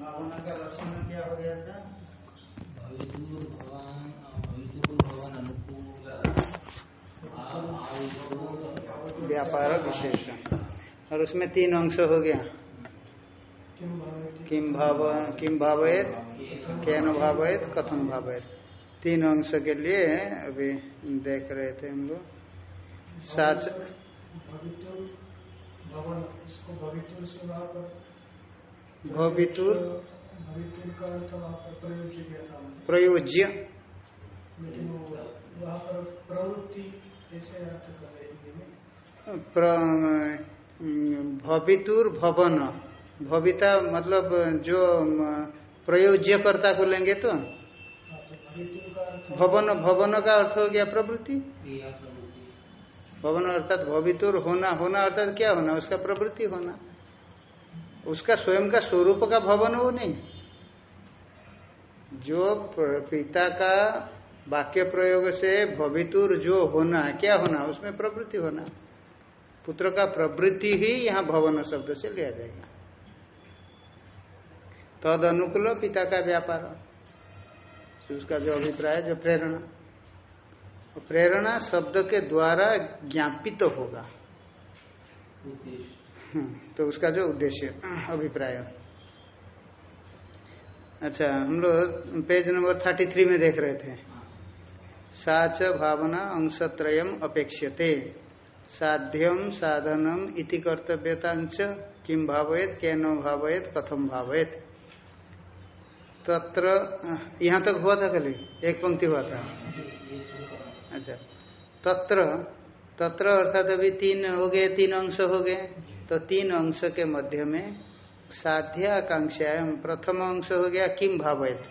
भावना का लक्षण क्या हो गया था? भवितुर भगवान भवितुर भगवान अनुकूल व्यापार विशेष। और उसमें तीन अंश हो गया। किम भाव? किम भावेत? कैन भावेत? कथम भावेत। तीन अंश के लिए अभी देख रहे थे हम लोग। साच भवन इसको भवितुर प्रयोज्य। भवितुर भवन। भविता मतलब जो म, प्रयोज्य कर्ता को लेंगे तो? भवन भवन का अर्थ हो गया प्रवृत्ति। भवन अर्थात भवितुर होना होना अर्थात क्या होना? उसका प्रवृत्ति होना। उसका स्वयं का स्वरूप का भवन वो नहीं। जो पिता का वाक्य प्रयोग से भवितुर जो होना, क्या होना, उसमें प्रवृत्ति होना। पुत्र का प्रवृत्ति ही यहाँ भवन शब्द से लिया जाएगा। तद अनुकूल पिता का व्यापार। उसका जो अभिप्राय, जो प्रेरणा। प्रेरणा शब्द के द्वारा ज्ञापित तो होगा तो उसका जो उद्देश्य, अभिप्राय। अच्छा हम लोग पेज नंबर थर्टी थ्री में देख रहे थे। साच भावना अंशत्रयम अपेक्षते साध्यम साधनम इति कर्तव्यतांच किम भावेत कैनो भावेत कथम भावेत तत्र, यहाँ तक हुआ था खाली? एक पंक्ति हुआ था। अच्छा तत्र तत्र अर्थात अभी तीन हो गए, तीन अंश हो गए। तो तीन अंश के मध्य में साध्य आकांक्षा प्रथम अंश हो गया किम भावयत।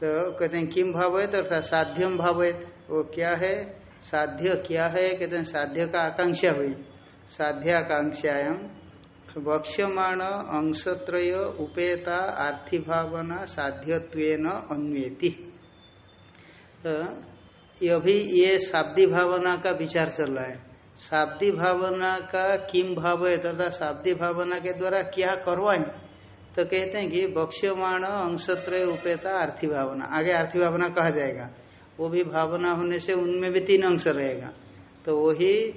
तो कहते हैं किम भावयत अर्थात साध्यम भावयत। वो क्या है? साध्य क्या है? कहते हैं साध्य का आकांक्षा हुई। साध्य आकांक्षायाम वक्ष्यमाण, अंशत्रय, उपेता आर्थी भावना साध्यत्वेन, अन्वेति। तो अभी ये शाब्दी भावना का विचार चल रहा है। शाब्दी भावना का किम भाव है? तथा शाब्दी भावना के द्वारा क्या करवाएँ? तो कहते हैं कि बक्ष्यमाण अंशत्रय उपेता आर्थी भावना। आगे आर्थी भावना कहा जाएगा। वो भी भावना होने से उनमें भी तीन अंश रहेगा। तो वही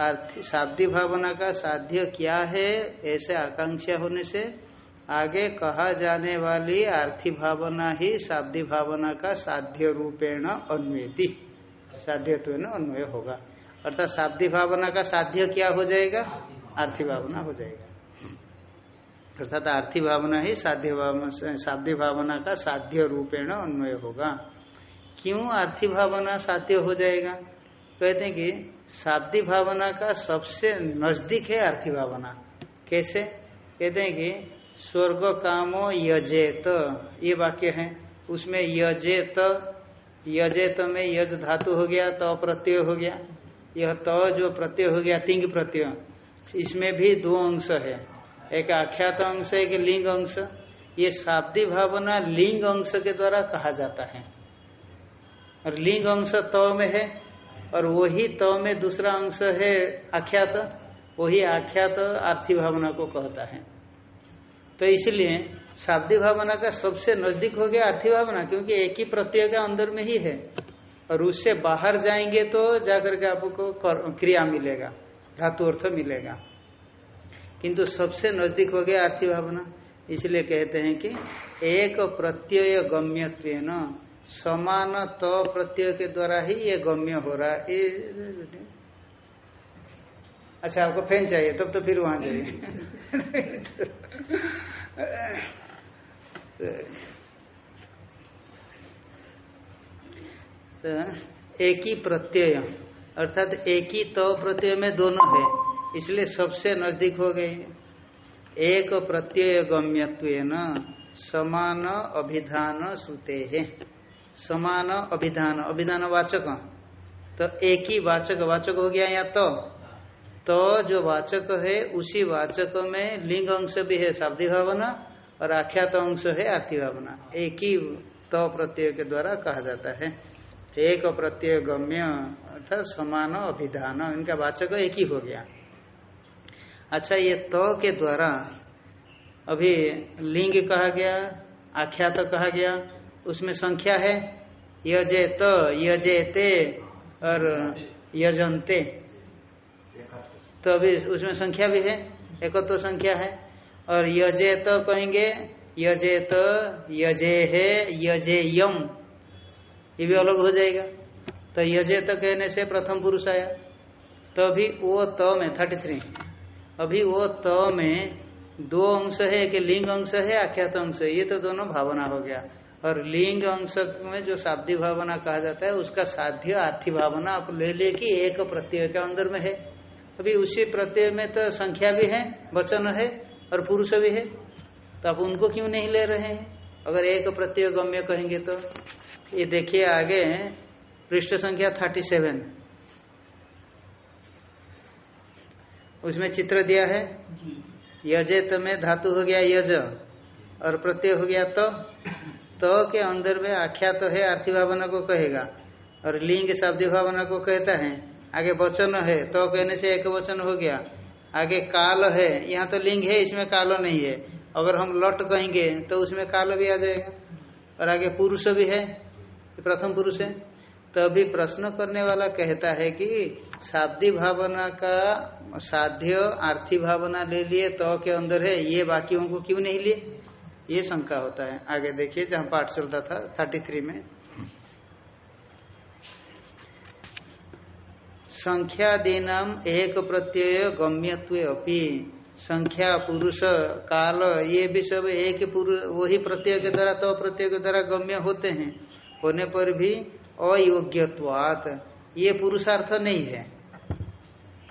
आर्थी, शाब्दी भावना का साध्य क्या है? ऐसे आकांक्षा होने से आगे कहा जाने वाली आर्थी भावना ही शाब्दी भावना का साध्य रूपेण अन्वेति। साध्यत्व अन्वय होगा। अर्थात शाब्दी भावना का साध्य क्या हो जाएगा? आर्थी भावना हो जाएगा। अर्थात आर्थी भावना ही साध्य भावना, शाब्दी भावना का साध्य रूपेण अन्वय होगा। क्यों आर्थी भावना साध्य हो जाएगा? कहते हैं कि शाब्दी भावना का सबसे नज़दीक है आर्थी भावना। कैसे? कहते हैं कि स्वर्ग कामो यजेत, ये वाक्य है। उसमें यजेत यजेत में यज धातु हो गया तो अप्रत्यय हो गया। यह त जो प्रत्यय हो गया, तिंग प्रत्यय। इसमें भी दो अंश है। एक आख्यात अंश, एक लिंग अंश। ये शाब्दी भावना लिंग अंश के द्वारा कहा जाता है। और लिंग अंश त तो में है, और वही त तो में दूसरा अंश है आख्यात। वही आख्यात आर्थी भावना को कहता है। तो इसलिए शाब्दी भावना का सबसे नज़दीक हो गया आर्थी भावना, क्योंकि एक ही प्रत्यय का अंदर में ही है। और उससे बाहर जाएँगे तो जाकर के आपको क्रिया मिलेगा, धातु अर्थ मिलेगा। किंतु सबसे नज़दीक हो गया आर्थिक भावना, इसलिए कहते हैं कि एक प्रत्यय गम्य न समान त प्रत्यय के द्वारा ही ये गम्य हो रहा है। अच्छा आपको फ़ैन चाहिए, तब तो फिर वहाँ जाइए। तो एक ही प्रत्यय, अर्थात एक ही तो प्रत्यय में दोनों है, इसलिए सबसे नज़दीक हो गए एक प्रत्यय गम्यत्व न समान अभिधान श्रुते है। समान अभिधान अभिधान वाचक। तो एक ही वाचक वाचक हो गया या तो? तो जो वाचक है, उसी वाचक में लिंग अंश भी है शाब्दी भावना, और आख्यात अंश है आर्थी भावना। एक ही तो प्रत्यय के द्वारा कहा जाता है। एक प्रत्यय गम्य अर्थात समान अभिधान इनका वाचक एक ही हो गया। अच्छा ये तो के द्वारा अभी लिंग कहा गया आख्यात तो कहा गया उसमें संख्या है यजे त यजे ते और यजंते तो अभी उसमें संख्या भी है एकत्व तो संख्या है और यजे तो कहेंगे यजे तो यजे है यजे यम ये भी अलग हो जाएगा। तो यजे तो कहने से प्रथम पुरुष आया। तो अभी वो त में थर्टी थ्री अभी वो त में दो अंश है कि लिंग अंश है, आख्यात अंश है, ये तो दोनों भावना हो गया। और लिंग अंश में जो शाब्दी भावना कहा जाता है, उसका साध्य आर्थी भावना आप ले ले कि एक प्रत्यय के अंदर में है। अभी उसी प्रत्यय में तो संख्या भी है, वचन है और पुरुष भी है। तो आप उनको क्यों नहीं ले रहे हैं? अगर एक प्रत्यय गम्य कहेंगे तो ये देखिए आगे पृष्ठ संख्या थर्टी सेवन उसमें चित्र दिया है यजेत में धातु हो गया यज और प्रत्यय हो गया तो। तो के अंदर में आख्या तो है आर्थिक भावना को कहेगा और लिंग शाब्दी भावना को कहता है। आगे वचन है तो कहने से एक वचन हो गया। आगे काल है यहाँ तो लिंग है इसमें कालो नहीं है। अगर हम लट कहेंगे तो उसमें काल भी आ जाएगा। और आगे पुरुष भी है, प्रथम पुरुष है। तो अभी प्रश्न करने वाला कहता है कि शाब्दी भावना का साध्य आर्थी भावना ले लिए तो के अंदर है, ये बाकियों को क्यों नहीं लिए? ये शंका होता है। आगे देखिए, जहाँ पाठ चलता था थर्टी थ्री में संख्यादीनाम एक प्रत्यय गम्यत्व अपि। संख्या, पुरुष, काल, ये भी सब एक पुरुष, वही प्रत्यय के द्वारा तो प्रत्यय के द्वारा गम्य होते हैं। होने पर भी अयोग्यवात ये पुरुषार्थ नहीं है।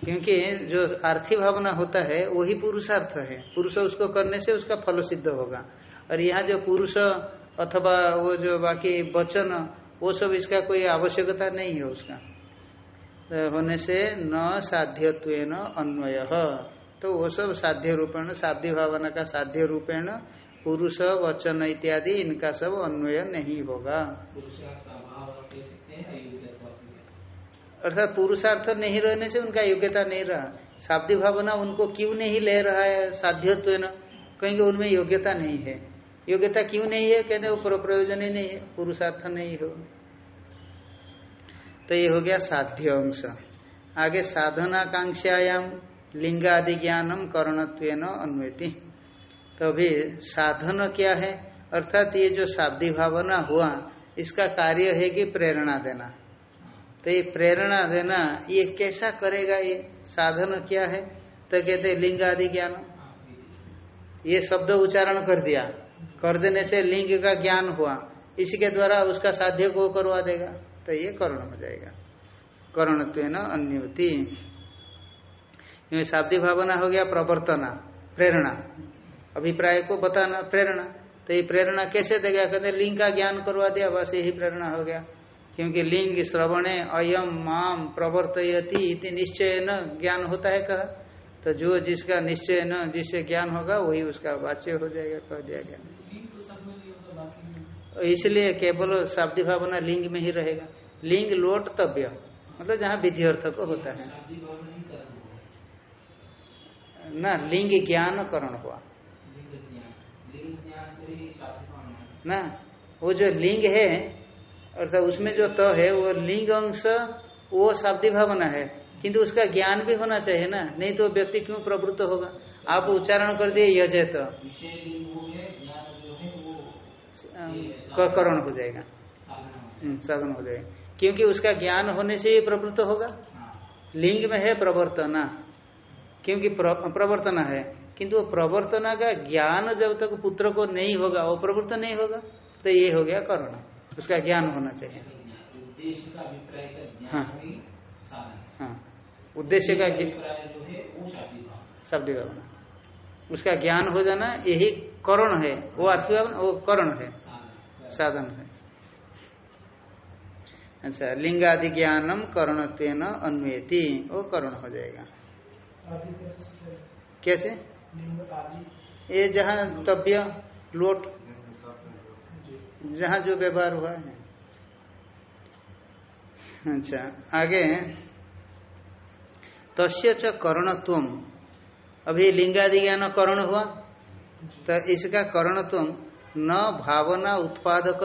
क्योंकि जो आर्थी भावना होता है, वही पुरुषार्थ है। पुरुष उसको करने से उसका फल सिद्ध होगा। और यहाँ जो पुरुष अथवा वो जो बाकी वचन, वो सब इसका कोई आवश्यकता नहीं है उसका। तो होने से न साध्यत्व अन्वय। तो वो सब साध्य रूपेण, साध्य भावना का साध्य रूपेण, पुरुष, वचन इत्यादि, इनका सब अन्वय नहीं होगा। अर्थात पुरुषार्थ नहीं रहने से उनका योग्यता नहीं रहा। शाब्दी भावना उनको क्यों नहीं ले रहा है साध्यत्व न? कहेंगे उनमें योग्यता नहीं है। योग्यता क्यों नहीं है? कहते वो प्रयोजन ही नहीं है, पुरुषार्थ नहीं हो। तो ये हो गया साध्य अंश। आगे साधनाकांक्षायाम लिंगादि ज्ञानम करणत्व अन्वेति। तो साधन क्या है? अर्थात ये जो शाब्दी भावना हुआ, इसका कार्य है कि प्रेरणा देना। तो ये प्रेरणा देना, ये कैसा करेगा ये? साधन क्या है? तो कहते लिंग आदि ज्ञान ये शब्द उच्चारण कर दिया। कर देने से लिंग का ज्ञान हुआ। इसी के द्वारा उसका साध्य को करवा देगा। तो ये कर्ण हो जाएगा। करणत्व अन्योति। शाब्दी भावना हो गया प्रवर्तना, प्रेरणा। अभिप्राय को बताना, प्रेरणा। तो ये प्रेरणा कैसे देगा? कहते लिंग का ज्ञान करवा दिया, बस यही प्रेरणा हो गया। क्योंकि लिंग श्रवणे अयम माम प्रवर्तयति इति निश्चय न ज्ञान होता है कहा। तो जो जिसका निश्चय न जिससे ज्ञान होगा, वही उसका वाच्य हो जाएगा, कह दिया गया। इसलिए केवल शाब्दी भावना लिंग में ही रहेगा। लिंग लोट तव्य मतलब जहाँ विधि अर्थ को होता है शादी भाव नहीं कर्म हुआ ना लिंग ज्ञान करण हुआ। लिंग ज्ञान। लिंग ज्ञान तो शादी भाव में ना वो जो लिंग है अर्थात उसमें जो त है वो लिंग अंश वो शाब्दी भावना है। किंतु उसका ज्ञान भी होना चाहिए ना नहीं तो व्यक्ति क्यों प्रवृत्त होगा? आप उच्चारण कर दिए यजे तो करण हो जाएगा। हम्म, साधन हो जाएगा। क्योंकि उसका ज्ञान होने से ही प्रवृत्त होगा। हाँ। लिंग में है प्रवर्तना। क्योंकि प्र- प्रवर्तना है। किंतु वो प्रवर्तना का ज्ञान जब तक पुत्र को नहीं होगा वो प्रवृत्त नहीं होगा तो ये हो गया करण। उसका ज्ञान होना चाहिए। हाँ। हाँ। उद्देश्य का है शब्द भावना। उसका ज्ञान हो जाना यही करण है। वो अर्थ भावना वो करण है। साधन। है। अच्छा लिंगादि ज्ञानम करणत्व अन्वेति। वो करण हो जाएगा। कैसे? ये जहाँ तब्य लोट जहाँ जो व्यवहार हुआ है। अच्छा आगे तस्य च करणत्व। अभी लिंगादि ज्ञान करण हुआ। तो इसका करणत्व न भावना उत्पादक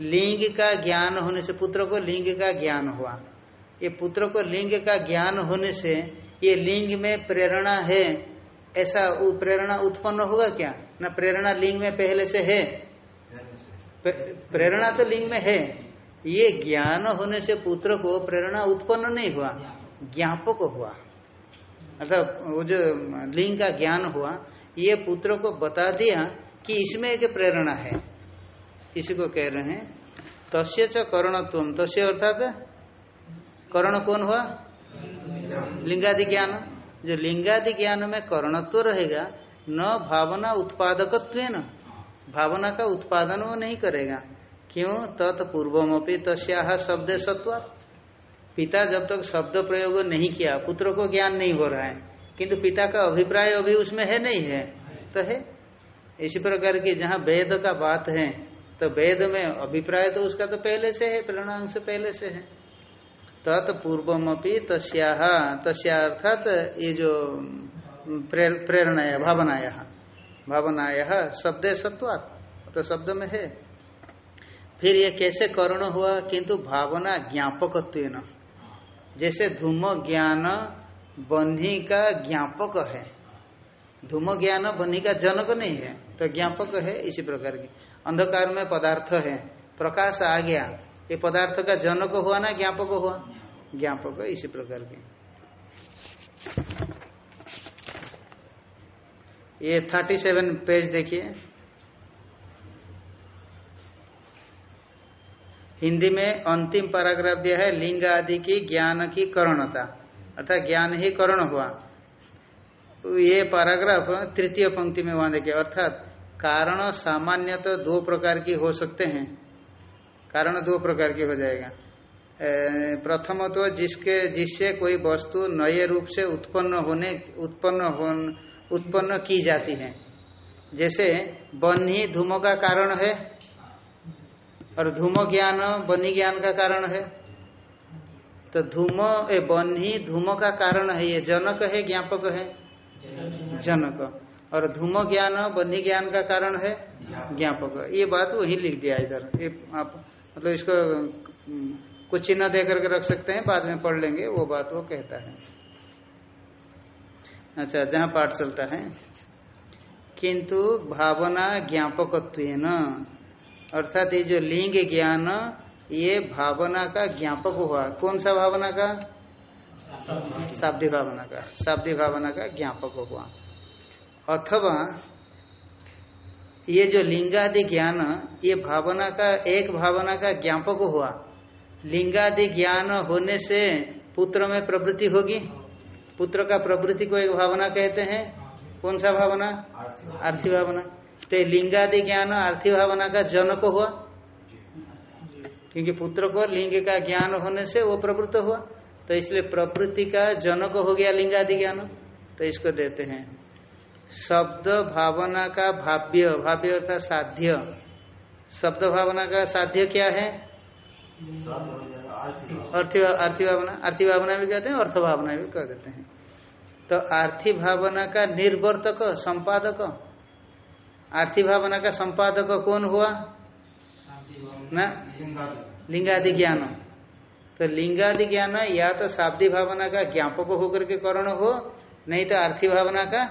लिंग का ज्ञान होने से पुत्र को लिंग का ज्ञान हुआ। ये पुत्र को लिंग का ज्ञान होने से ये लिंग में प्रेरणा है। ऐसा प्रेरणा उत्पन्न होगा क्या? ना प्रेरणा लिंग में पहले से है। प्रेरणा तो लिंग में है। ये ज्ञान होने से पुत्र को प्रेरणा उत्पन्न नहीं हुआ ज्ञापक हुआ। अर्थात वो जो लिंग का ज्ञान हुआ ये पुत्र को बता दिया कि इसमें एक प्रेरणा है। इसी को कह रहे हैं तस्य च करणत्व तस्य अर्थात करण कौन हुआ? लिंगादि ज्ञान जो लिंगादि ज्ञान में करणत्व रहेगा, न भावना उत्पादकत्व न भावना का उत्पादन वो नहीं करेगा। क्यों? तत्पूर्वमपि तस्या शब्द सत्व पिता जब तक शब्द प्रयोग नहीं किया, पुत्र को ज्ञान नहीं हो रहा है। किंतु पिता का अभिप्राय अभी उसमें है नहीं है। तो है। इसी प्रकार की जहाँ वेद का बात है तो वेद में अभिप्राय तो उसका तो पहले से है प्रेरणा से पहले से है। तत्पूर्वमपि तस्या तस्या अर्थात ये जो प्रेरणाया, भावनाया भावनाया शब्द सत्वात। तो शब्द में है। फिर ये कैसे करण हुआ? किंतु भावना ज्ञापक जैसे धूम ज्ञान बन्ही का ज्ञापक है। धूम ज्ञान बन्ही का जनक नहीं है तो ज्ञापक है इसी प्रकार की। अंधकार में पदार्थ है, प्रकाश आ गया ये पदार्थ का जनक हुआ ना, ज्ञापक हुआ? ज्ञापक, इसी प्रकार के। ये थर्टी सेवन पेज देखिए। हिंदी में अंतिम पैराग्राफ दिया है, लिंग आदि की ज्ञान की करणता। अर्थात ज्ञान ही करण हुआ। ये पैराग्राफ तृतीय पंक्ति में वहाँ देखिए, अर्थात कारण सामान्यतः तो दो प्रकार की हो सकते हैं। कारण दो प्रकार की हो जाएगा। प्रथम तो जिसके, जिससे कोई वस्तु नए रूप से उत्पन्न होने, उत्पन्न हो उत्पन्न की जाती है। जैसे बन्ही धूमो का कारण है और धूमो ज्ञान बनी ज्ञान का कारण है। तो धूमो, ए बन्ही धूमो का कारण है, ये जनक है, ज्ञापक है? जनक। और धूमो ज्ञान बन्ही ज्ञान का कारण है? ज्ञापक। ये बात वही लिख दिया इधर। ये आप मतलब इसको कुछ चिन्ह दे करके रख सकते हैं बाद में पढ़ लेंगे वो बात वो कहता है। अच्छा जहाँ पाठ चलता है। किंतु भावना ज्ञापकत्व अर्थात ये जो लिंग ज्ञान ये भावना का ज्ञापक हुआ। कौन सा भावना का? शाब्दी भावना। का। शाब्दी भावना का ज्ञापक हुआ। अथवा ये जो लिंगादि ज्ञान, ये भावना का, एक भावना का ज्ञापक हुआ। लिंगादि ज्ञान होने से पुत्र में प्रवृत्ति होगी। पुत्र का प्रवृत्ति को एक भावना कहते हैं। कौन सा भावना? आर्थिक भावना। तो लिंगादि ज्ञान, आर्थिक भावना का जनक हुआ। क्योंकि पुत्र को लिंग का ज्ञान होने से वो प्रवृत्त हुआ। तो इसलिए प्रवृत्ति का जनक हो गया लिंगादि ज्ञान। तो इसको देते हैं। शब्द भावना का भाव्य भाव्य अर्थात साध्य। शब्द भावना का साध्य क्या है? अर्थी आर्थी भावना आर्थी भावना भी कहते हैं, अर्थ भावना भी कह देते हैं। तो आर्थी भावना का निर्वर्तक, संपादक। आर्थी भावना का संपादक कौन हुआ? ना? लिंगादि ज्ञान तो लिंगादि ज्ञान या तो शाब्दी भावना का ज्ञापक होकर के करण हो नहीं तो आर्थिक भावना का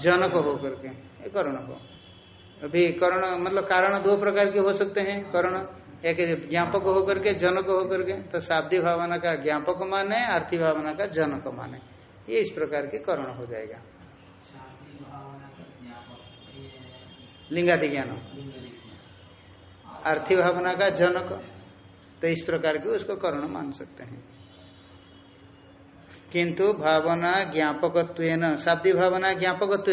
जनक होकर के करण को। अभी करण मतलब कारण दो प्रकार के हो सकते हैं। करण एक ज्ञापक होकर के जनक होकर के तो शाब्दी भावना का ज्ञापक माने, आर्थिक भावना का जनक माने। ये इस प्रकार के करण हो जाएगा। लिंगादि ज्ञान आर्थिक भावना का जनक तो इस प्रकार के उसको करण मान सकते हैं। किंतु भावना ज्ञापकत्व शाब्दी भावना ज्ञापकत्व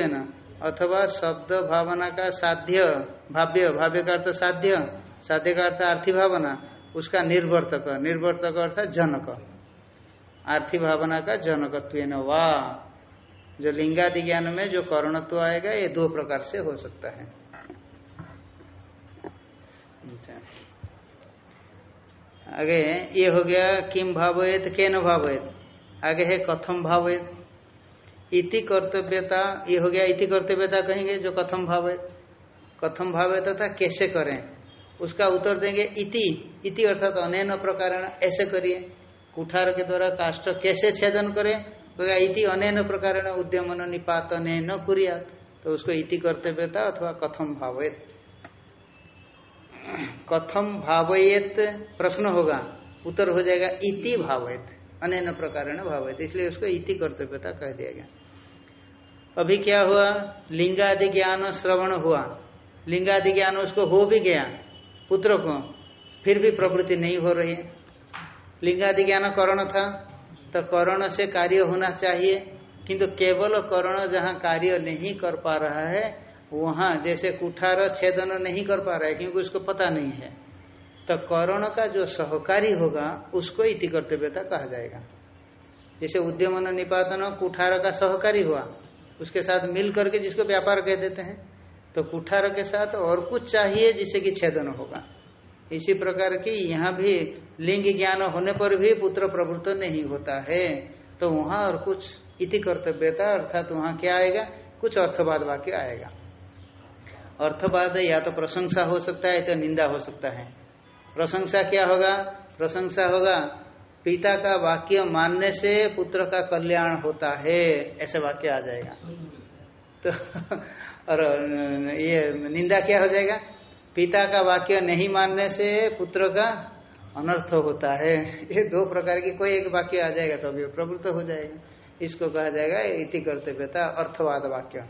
अथवा शब्द भावना का साध्य, भाव्य भाव्य का अर्थ साध्य साध्य का अर्थ आर्थी भावना, उसका निर्वर्तक निर्वर्तक अर्थात जनक। आर्थी भावना का जनकत्व वा। जो लिंगादि ज्ञान में जो करणत्व आएगा, ये दो प्रकार से हो सकता है। अच्छा। आगे, ये हो गया किम भावेत के न भावेत आगे है कथम भावेत इति कर्तव्यता, ये हो गया इति कर्तव्यता कहेंगे जो कथम भाव कथम भाव तथा कैसे करें? उसका उत्तर देंगे इति। इति अर्थात अनैन प्रकार ऐसे करिए। कुठार के द्वारा काष्ट कैसे छेदन करें? तो इति अनैन प्रकार उद्यमन निपात न कुरिया तो उसको इति कर्तव्यता अथवा कथम भावेत। कथम भावयेत प्रश्न होगा। उत्तर हो जाएगा इति भावयत अनैन प्रकार भावयत, इसलिए उसको इति कर्तव्यता कह दिया गया। अभी क्या हुआ? लिंगादि ज्ञान श्रवण हुआ। लिंगादि ज्ञान उसको हो भी गया, पुत्र को, फिर भी प्रवृत्ति नहीं हो रही। लिंगादि ज्ञान करण था तो करण से कार्य होना चाहिए, किंतु केवल करण जहाँ कार्य नहीं कर पा रहा है, वहाँ जैसे कुठार छेदन नहीं कर पा रहा है, क्योंकि उसको पता नहीं है। तो करण का जो सहकारी होगा, उसको इति कर्तव्यता कहा जाएगा। जैसे उद्यमन निपातन कुठार का सहकारी हुआ, उसके साथ मिल करके जिसको व्यापार कह देते हैं तो कुठार के साथ और कुछ चाहिए जिससे कि छेदन होगा। इसी प्रकार की यहाँ भी लिंग ज्ञान होने पर भी पुत्र प्रवृत्त नहीं होता है। तो वहाँ और कुछ इति कर्तव्यता अर्थात तो वहाँ क्या आएगा? कुछ अर्थवाद वाक्य आएगा। अर्थवाद या तो प्रशंसा हो सकता है, या तो निंदा हो सकता है। प्रशंसा क्या होगा? प्रशंसा होगा, पिता का वाक्य मानने से पुत्र का कल्याण होता है। ऐसे वाक्य आ जाएगा। तो और, ये निंदा क्या हो जाएगा? पिता का वाक्य नहीं मानने से पुत्र का अनर्थ होता है। ये दो प्रकार की कोई एक वाक्य आ जाएगा तो अभी प्रवृत्त हो जाएगा। इसको कहा जाएगा इति कर्तव्यता, अर्थवाद वाक्य।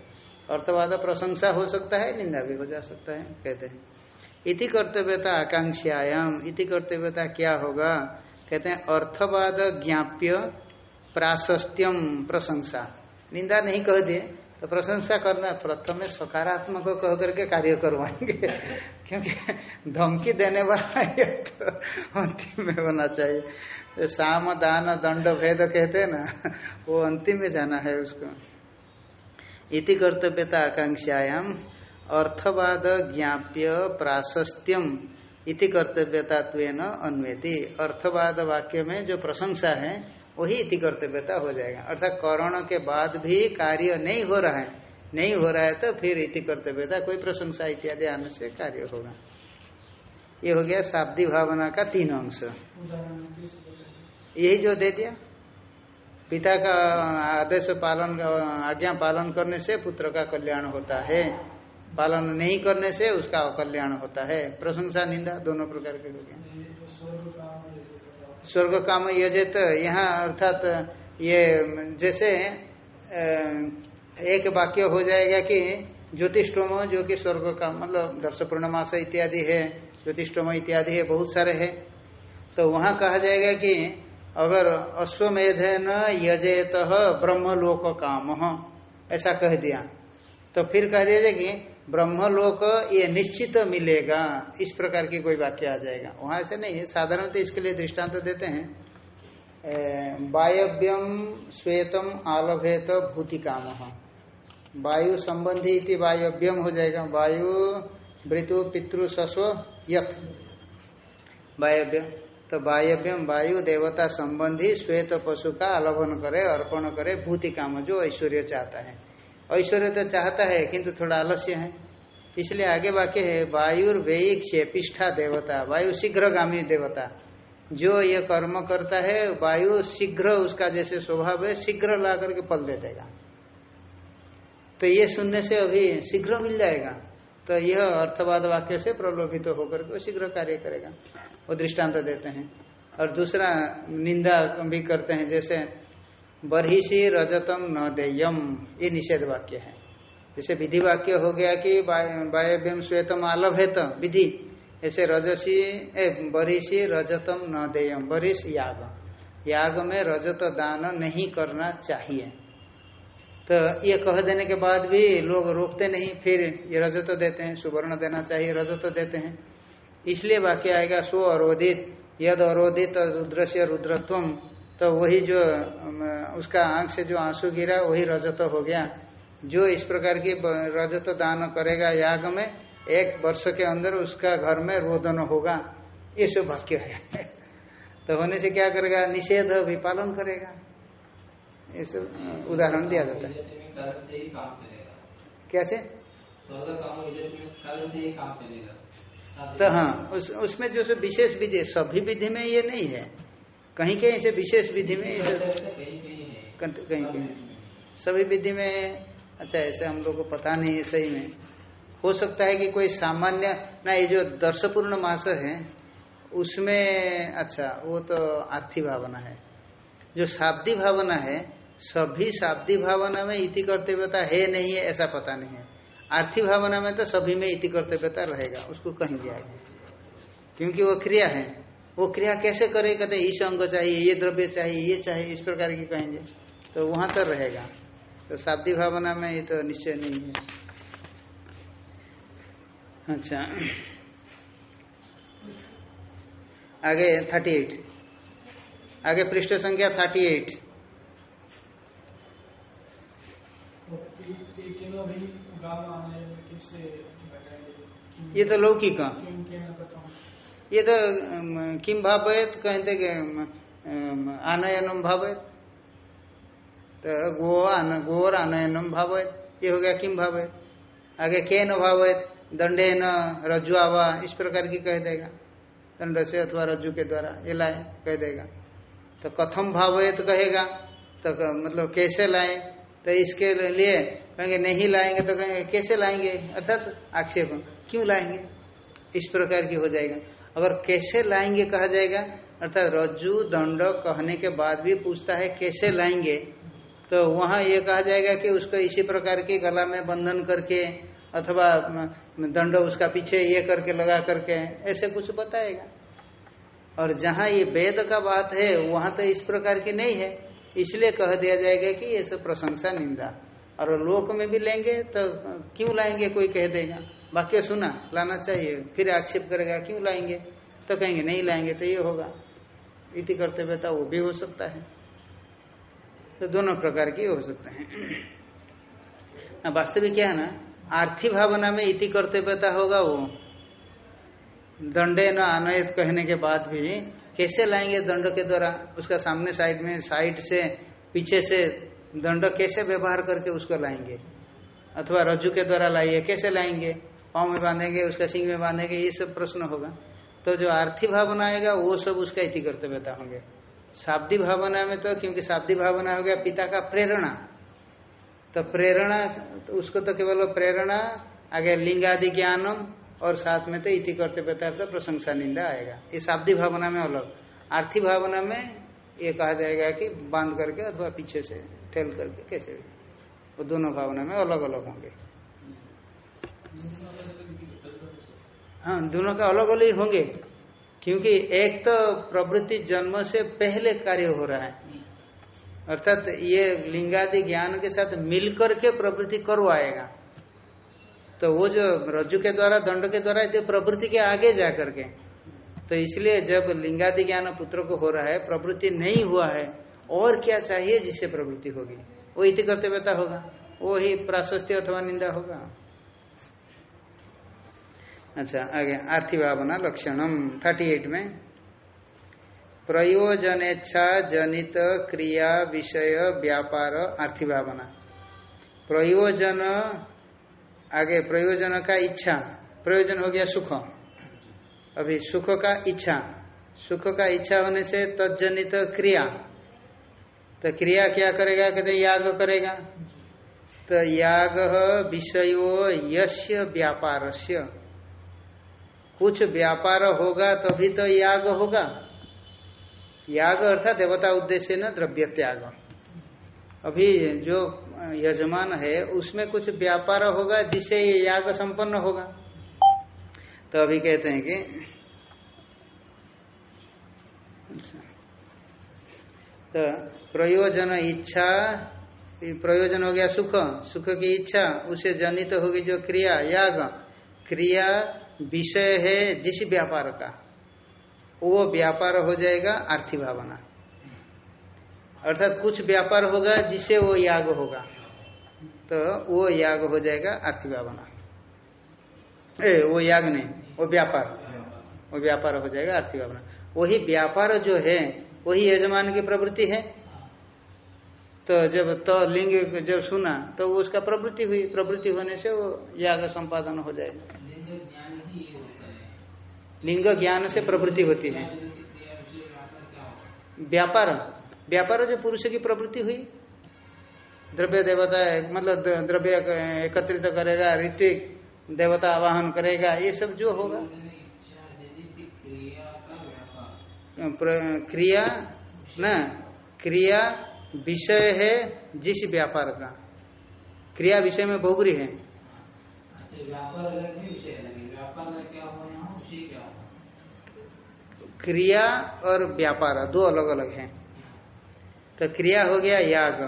अर्थवाद प्रशंसा हो सकता है, निंदा भी हो जा सकता है, कहते हैं। इति कर्तव्यता आकांक्षायाम, इति कर्तव्यता क्या होगा? कहते हैं, अर्थवाद ज्ञाप्य प्राशस्त्यम प्रशंसा। निंदा नहीं कह दिए तो प्रशंसा करना, प्रथम में सकारात्मक कह करके कार्य करवाएँगे। क्योंकि धमकी देने वाला तो अंतिम में होना चाहिए। साम, दान, दंड, भेद कहते हैं ना, वो अंतिम में जाना है उसको। इति कर्तव्यता आकांक्षायाम अर्थवाद ज्ञाप्य प्राशस्त्यम इति कर्तव्यता अन्वेति। अर्थवाद वाक्य में जो प्रशंसा है, वही इति कर्तव्यता हो जाएगा। अर्थात करण के बाद भी कार्य नहीं हो रहा है, नहीं हो रहा है तो फिर इति कर्तव्यता, कोई प्रशंसा इत्यादि आने से कार्य होगा। ये हो गया शाब्दी भावना का तीन अंश। यही जो दे दिया। पिता का आदेश पालन आज्ञा पालन करने से पुत्र का कल्याण होता है। पालन नहीं करने से उसका कल्याण होता है। प्रशंसा, निंदा दोनों प्रकार के हो। स्वर्ग काम यजेत, यहाँ अर्थात ये जैसे एक वाक्य हो जाएगा कि ज्योतिषोम जो कि स्वर्ग का मतलब दर्श पूर्णमास इत्यादि है ज्योतिषोम इत्यादि है, बहुत सारे है। तो वहाँ कहा जाएगा कि अगर अश्वमेध न यजेत ब्रह्मलोक काम ऐसा कह दिया। तो फिर कह दिया जाए कि ब्रह्मलोक ये निश्चित मिलेगा, इस प्रकार की कोई वाक्य आ जाएगा। वहाँ ऐसे नहीं है। साधारणतः इसके लिए दृष्टांत तो देते हैं। वायव्यम श्वेतम आलभेत भूति काम वायु संबंधी इति वायव्यम हो जाएगा। वायु मृत्यु पितृ, सस्व, यथ। वायव्य तो वायव्यम, वायु, देवता संबंधी श्वेत पशु का आलभन करे, अर्पण करे भूति काम जो ऐश्वर्य चाहता है। ऐश्वर्य तो चाहता है, किंतु थोड़ा आलस्य है। इसलिए आगे वाक्य है वायुर व्ययी क्षेपिष्ठा देवता वायु शीघ्रगामी देवता। जो ये कर्म करता है वायु शीघ्र उसका जैसे स्वभाव है, शीघ्र ला करके फल दे देगा। तो ये सुनने से अभी शीघ्र मिल जाएगा। तो यह अर्थवाद वाक्य से प्रलोभित तो होकर के शीघ्र कार्य करेगा। वो दृष्टांत देते हैं। और दूसरा निंदा भी करते हैं, जैसे बरहिशी रजतम न देयम। ये निषेध वाक्य है। जैसे विधि वाक्य हो गया कि वायव्यम श्वेतम आलभेत विधि। ऐसे रजसी बरिशी रजतम न देयम। बरिश याग। याग में रजत दान नहीं करना चाहिए। तो ये कह देने के बाद भी लोग रोकते नहीं, फिर ये रजत देते हैं, सुवर्ण देना चाहिए, रजत देते हैं। इसलिए वाक्य आएगा स्व अरोधित। यद अरोधित रुद्र से रुद्रत्व तो वही जो उसका आँख से जो आँसू गिरा वही रजत हो गया। जो इस प्रकार की रजत दान करेगा याग में एक वर्ष के अंदर उसका घर में रोदन होगा। ये सब वाक्य है। तो होने से क्या करेगा? निषेध भी पालन करेगा। ये सब उदाहरण दिया जाता है। कैसे? तो हाँ उस, उसमें जो विशेष विधि सभी विधि में ये नहीं है। कहीं कहीं से विशेष विधि में कहीं कहीं है। सभी विधि में अच्छा ऐसे हम लोग को पता नहीं है सही में। हो सकता है कि कोई सामान्य ना ये जो दर्शपूर्ण मास है उसमें अच्छा वो तो आर्थी भावना है। जो शाब्दी भावना है सभी शाब्दी भावना में इति कर्तव्यता है नहीं है ऐसा पता नहीं है। आर्थी भावना में तो सभी में इति कर्तव्यता रहेगा उसको कहीं भी आएगा क्योंकि वो क्रिया है। वो क्रिया कैसे करे? कहते इस अंग चाहिए, ये द्रव्य चाहिए, ये चाहिए, इस प्रकार की कहेंगे। तो वहाँ तो रहेगा। तो शाब्दी भावना में ये तो निश्चय नहीं है। अच्छा। आगे थर्टी एट आगे पृष्ठ संख्या थर्टी एट ये तो लौकिक। ये तो किम भावेत कहते आनयनम भावेत तो गो आन, गोर आनयनम भावेत ये हो गया किम भावेत आगे के न भावेत दंडे न रज्जु आवा, इस प्रकार की कह देगा। दंड से अथवा रज्जु के द्वारा ये लाए, कह देगा। तो कथम भावेत कहेगा? तो मतलब कैसे लाए? तो इसके लिए कहेंगे, नहीं लाएँगे तो कहेंगे, कैसे लाएँगे? अर्थात आक्षेप। क्यों लाएँगे? इस प्रकार की हो जाएगा। अगर कैसे लाएँगे कहा जाएगा? अर्थात रज्जु, दंड कहने के बाद भी पूछता है कैसे लाएँगे? तो वहाँ ये कहा जाएगा कि उसको इसी प्रकार के गला में बंधन करके अथवा दंड उसका पीछे ये करके लगा करके ऐसे कुछ बताएगा। और जहाँ ये वेद का बात है, वहाँ तो इस प्रकार की नहीं है। इसलिए कह दिया जाएगा कि ये सब प्रशंसा निंदा। और लोक में भी लेंगे तो क्यों लाएँगे? कोई कह देगा। वाक्य सुना, लाना चाहिए। फिर आक्षेप करेगा, क्यों लाएँगे? तो कहेंगे, नहीं लाएँगे तो ये होगा। इति कर्तव्यता वो भी हो सकता है। तो दोनों प्रकार की हो सकते हैं। वास्तविक क्या है ना आर्थी भावना में इति कर्तव्यता होगा वो। दंडे न अनयत कहने के बाद भी कैसे लाएँगे दंड के द्वारा? उसका सामने साइड में, साइड से, पीछे से दंड कैसे व्यवहार करके उसको लाएँगे? अथवा रज्जु के द्वारा लाइए, कैसे लाएँगे? पाँव में बांधेंगे, उसका सिंह में बांधेंगे, ये सब प्रश्न होगा। तो जो आर्थी भावना आएगा, वो सब उसका इति कर्तव्यता होंगे। शाब्दी भावना में तो क्योंकि शाब्दी भावना हो गया पिता का प्रेरणा तो प्रेरणा तो उसको तो केवल प्रेरणा, आगे लिंगादि ज्ञानम, और साथ में तो इति कर्तव्यता तो प्रशंसा निंदा आएगा। ये शाब्दी भावना में अलग। आर्थी भावना में ये कहा जाएगा कि बाँध करके अथवा पीछे से, ठेल करके, कैसे भी। वो दोनों भावना में अलग अलग होंगे। हाँ दोनों का अलग अलग होंगे, क्योंकि एक तो प्रवृत्ति जन्म से पहले कार्य हो रहा है। अर्थात ये लिंगादि ज्ञान के साथ मिलकर के प्रवृत्ति करवाएगा तो वो जो रज्जु के द्वारा, दंड के द्वारा जो प्रवृत्ति के आगे जा करके तो इसलिए जब लिंगादि ज्ञान पुत्र को हो रहा है, प्रवृत्ति नहीं हुआ है, और क्या चाहिए जिससे प्रवृत्ति होगी? वो इति कर्तव्यता होगा, वो ही प्राशस्त्य अथवा निंदा होगा। अच्छा आगे आर्थी भावना लक्षणम थर्टी एट में। प्रयोजनेच्छा जनित क्रिया विषय व्यापार आर्थी भावना प्रयोजन, आगे, प्रयोजन का इच्छा। प्रयोजन हो गया सुख। अभी सुख का इच्छा। सुख का इच्छा होने से तजनित क्रिया। तो क्रिया क्या करेगा? कहते याग करेगा। तो याग विषयो यस्य व्यापारस्य। कुछ व्यापार होगा तभी तो याग होगा। याग अर्थात देवता उद्देश्य न द्रव्य त्याग। अभी जो यजमान है, उसमें कुछ व्यापार होगा जिससे ये याग संपन्न होगा। तो अभी कहते हैं कि तो प्रयोजन इच्छा, प्रयोजन हो गया सुख। सुख की इच्छा, उसे जनित होगी जो क्रिया, याग। क्रिया विषय है जिस व्यापार का, वो व्यापार हो जाएगा आर्थिक भावना। अर्थात कुछ व्यापार होगा जिससे वो याग होगा तो वो याग हो जाएगा आर्थिक भावना। ए, वो याग नहीं, वो व्यापार। वो व्यापार हो जाएगा आर्थिक भावना। वही व्यापार जो है, वही यजमान की प्रवृत्ति है। तो जब तो लिंग जब सुना तो उसका प्रवृत्ति हुई, प्रवृत्ति होने से वो याग संपादन हो जाएगा लिंग ज्ञान ही ये होता है लिंग ज्ञान से प्रवृत्ति होती है। व्यापार। व्यापार जो पुरुष की प्रवृत्ति हुई। द्रव्य देवता मतलब द्रव्य एकत्रित करेगा, ऋतिक देवता आवाहन करेगा, ये सब जो होगा। क्रिया न, क्रिया विषय है जिस व्यापार का। क्रिया विषय में बहुगुरी है। अच्छा व्यापार क्रिया और व्यापार दो अलग अलग हैं। तो क्रिया हो गया याग।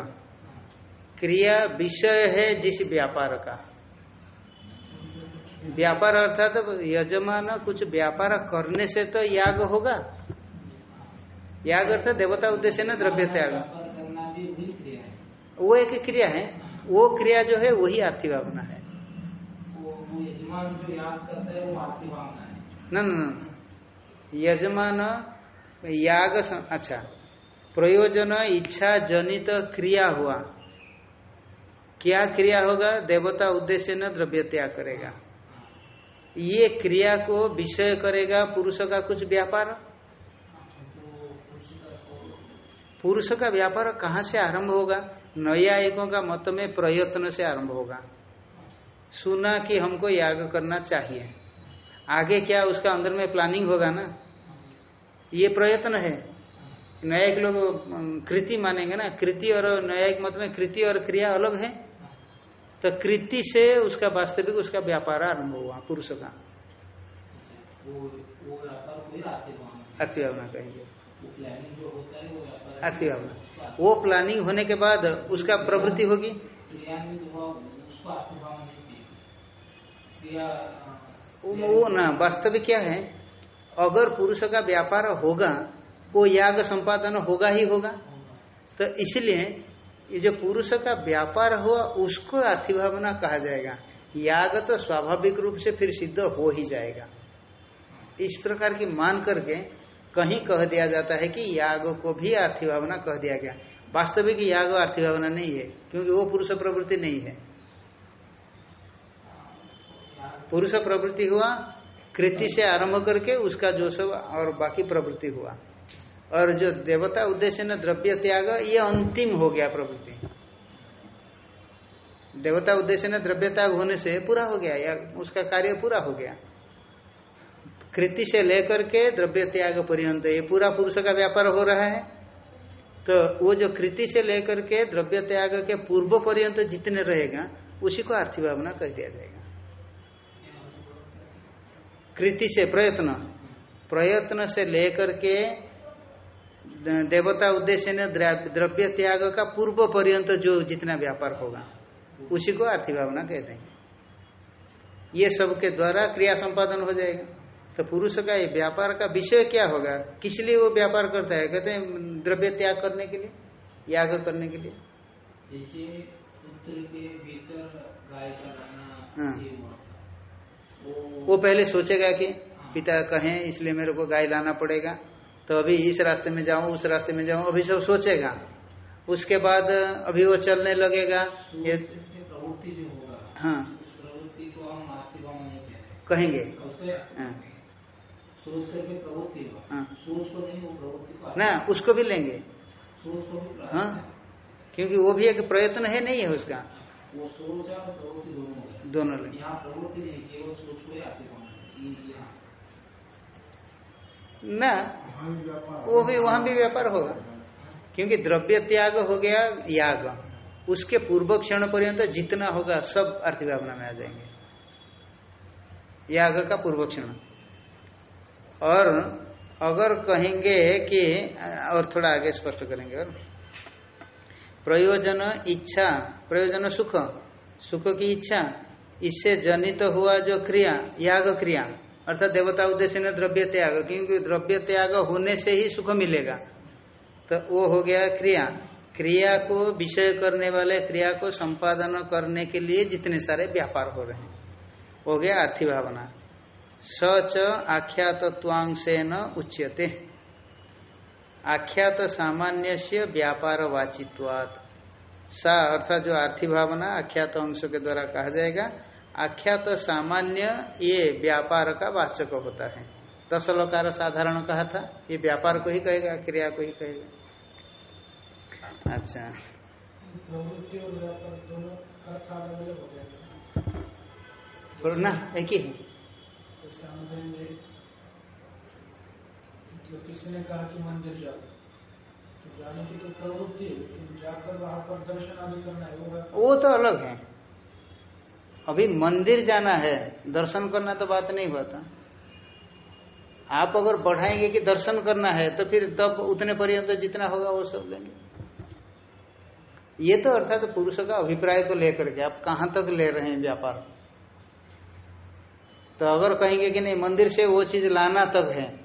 क्रिया विषय है जिस व्यापार का। व्यापार अर्थात तो यजमान कुछ व्यापार करने से तो याग होगा। याग अर्थात देवता उद्देश्य न द्रव्य त्याग। वो एक क्रिया है। वो क्रिया जो है वही आर्थिक भावना है। वो वो यजमान जो याद करता है वो आर्थिक भावना है। न न न। यजमान, याग अच्छा। प्रयोजन, इच्छा जनित क्रिया हुआ। क्या क्रिया होगा? देवता उद्देश्य न द्रव्य त्याग करेगा। ये क्रिया को विषय करेगा पुरुष का कुछ व्यापार? पुरुष का व्यापार कहाँ से आरंभ होगा? नैयायिकों का मत में प्रयत्न से आरंभ होगा। सुना कि हमको याग करना चाहिए। आगे क्या उसका अंदर में प्लानिंग होगा ना? ये प्रयत्न है। न्यायिक लोग कृति मानेंगे ना? कृति और न्यायिक मत में कृति और क्रिया अलग है। तो कृति से उसका वास्तविक उसका व्यापार आरंभ हुआ पुरुष का। आर्थिक भावना कहेंगे। वो भावना। वो प्लानिंग होने के बाद उसका प्रवृत्ति होगी। वो ना, वास्तविक क्या है? अगर पुरुष का व्यापार होगा, वो याग संपादन होगा ही होगा। तो इसलिए ये जो पुरुष का व्यापार हुआ, उसको आर्थिक भावना कहा जाएगा। याग तो स्वाभाविक रूप से फिर सिद्ध हो ही जाएगा। इस प्रकार की मान करके कहीं कह दिया जाता है कि याग को भी आर्थिक भावना कह दिया गया। वास्तविक याग आर्थिक भावना नहीं है, क्योंकि वो पुरुष प्रवृत्ति नहीं है। पुरुष प्रवृत्ति हुआ, कृति से आरंभ करके उसका जो सब और बाकी प्रवृत्ति हुआ। और जो देवता उद्देश्य न द्रव्य त्याग, ये अंतिम हो गया प्रवृत्ति। देवता उद्देश्य न द्रव्य त्याग होने से पूरा हो गया, या उसका कार्य पूरा हो गया। कृति से लेकर के द्रव्य त्याग पर्यंत ये पूरा पुरुष का व्यापार हो रहा है। तो वो जो कृति से लेकर के द्रव्य त्याग के पूर्व पर्यंत जितने रहेगा, उसी को आर्थिक भावना कह दिया जाएगा। कृति से प्रयत्न। प्रयत्न से लेकर के देवता उद्देश्य ने द्रव्य त्याग का पूर्व पर्यंत जो जितना व्यापार होगा उसी को आर्थिक भावना कहते हैं। ये सब के द्वारा क्रिया संपादन हो जाएगा। तो पुरुष का ये व्यापार का विषय क्या होगा? किस लिए वो व्यापार करता है? कहते हैं द्रव्य त्याग करने के लिए याग करने के लिए। जैसे के भीतर गाय वो पहले सोचेगा कि पिता कहें इसलिए मेरे को गाय लाना पड़ेगा। तो अभी इस रास्ते में जाऊँ उस रास्ते में जाऊँ अभी सब सोचेगा। उसके बाद अभी वो चलने लगेगा। ये जो होगा। हाँ। कहेंगे। हाँ, हाँ। प्रवृत्ति को ना उसको भी लेंगे। सोच हाँ। क्योंकि वो भी एक प्रयत्न है नहीं है उसका। वो सोच और प्रवृत्ति दोनों हो। दोनों यहाँ प्रवृत्ति नहीं केवल सोच को आर्थिक भावना। ये यहाँ। ना वो भी वहाँ भी व्यापार होगा। क्योंकि द्रव्य त्याग हो गया याग। उसके पूर्व क्षण पर्यंत जितना होगा सब आर्थिक भावना में आ जाएँगे। याग का पूर्व क्षण। और अगर कहेंगे कि और थोड़ा आगे स्पष्ट करेंगे और प्रयोजन इच्छा प्रयोजन सुख सुख की इच्छा इससे जनित हुआ जो क्रिया याग क्रिया अर्थात देवता उद्देश्य ने द्रव्य त्याग क्योंकि द्रव्य त्याग होने से ही सुख मिलेगा तो वो हो गया क्रिया क्रिया को विषय करने वाले क्रिया को संपादन करने के लिए जितने सारे व्यापार हो रहे हैं हो गया आर्थिक भावना सच आख्यातत्वांशेन उच्यते आख्यात सामान्य से व्यापार वाचित्वात सा अर्थात जो आर्थिक भावना, आख्यात अंश के द्वारा कहा जाएगा, आख्यात सामान्य ये व्यापार का वाचक होता है। दस लकार साधारण कहा था, ये व्यापार को ही कहेगा, क्रिया को ही कहेगा। अच्छा। ना एक है। मतलब किसी ने कहा कि मंदिर जाओ? तो जाने की तो प्रवृत्ति जाकर वहाँ पर दर्शन आदि करना है, वो वो तो अलग है। अभी मंदिर जाना है, दर्शन करना तो बात नहीं हुआ था। आप अगर बढ़ाएँगे कि दर्शन करना है तो फिर तब उतने पर्यंत जितना होगा वो सब लेंगे। ये तो अर्थात तो पुरुष का अभिप्राय को लेकर के, आप कहाँ तक ले रहे हैं व्यापार? तो अगर कहेंगे कि नहीं, मंदिर से वो चीज़ लाना तक है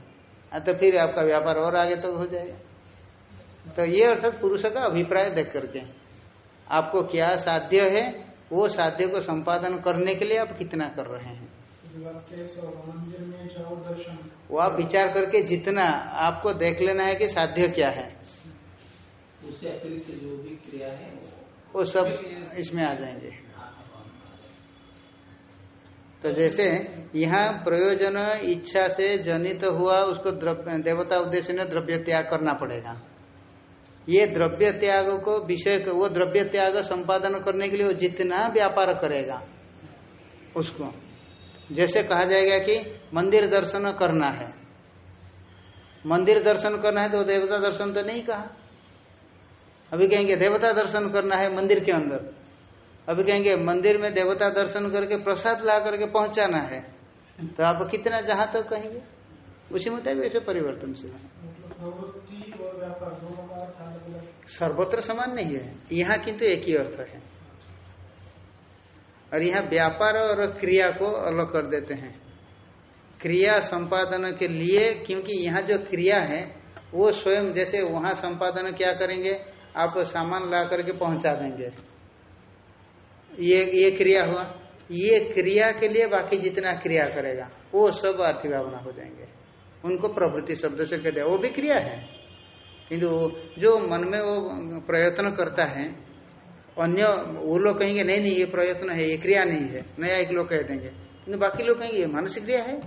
तो फिर आपका व्यापार और आगे तक तो हो जाएगा। तो ये अर्थात पुरुष का अभिप्राय देख करके। आपको क्या साध्य है वो साध्य को संपादन करने के लिए आप कितना कर रहे हैं। वो आप विचार करके जितना आपको देख लेना है कि साध्य क्या है। उससे अतिरिक्त जो भी क्रिया है वो सब इसमें आ जाएँगे। तो जैसे यहाँ प्रयोजन इच्छा से जनित हुआ, उसको देवता उद्देश्य ने द्रव्य त्याग करना पड़ेगा। ये द्रव्य त्याग को विषय, वो द्रव्य त्याग संपादन करने के लिए वो जितना व्यापार करेगा, उसको। जैसे कहा जाएगा कि मंदिर दर्शन करना है। मंदिर दर्शन करना है तो देवता दर्शन तो नहीं कहा। अभी कहेंगे, देवता दर्शन करना है मंदिर के अंदर। अभी कहेंगे, मंदिर में देवता दर्शन करके प्रसाद ला करके पहुंचाना है। तो आप कितना, जहाँ तक तो कहेंगे? उसी मुताबिक ऐसे परिवर्तनशील सर्वत्र समान नहीं है। यहाँ किंतु एक ही अर्थ है। और यहाँ व्यापार और क्रिया को अलग कर देते हैं। क्रिया संपादन के लिए, क्योंकि यहाँ जो क्रिया है, वो स्वयं जैसे वहाँ संपादन क्या करेंगे? आप सामान ला करके पहुँचा देंगे। ये ये क्रिया हुआ। ये क्रिया के लिए बाकी जितना क्रिया करेगा, वो सब आर्थिक भावना हो जाएँगे। उनको प्रवृत्ति शब्द से कहते हैं वो भी क्रिया है। किंतु जो मन में वो प्रयत्न करता है, अन्य वो लोग कहेंगे, नहीं नहीं, ये प्रयत्न है, ये क्रिया नहीं है। नया एक लोग कह देंगे। किंतु बाकी लोग कहेंगे, ये मानसिक क्रिया है।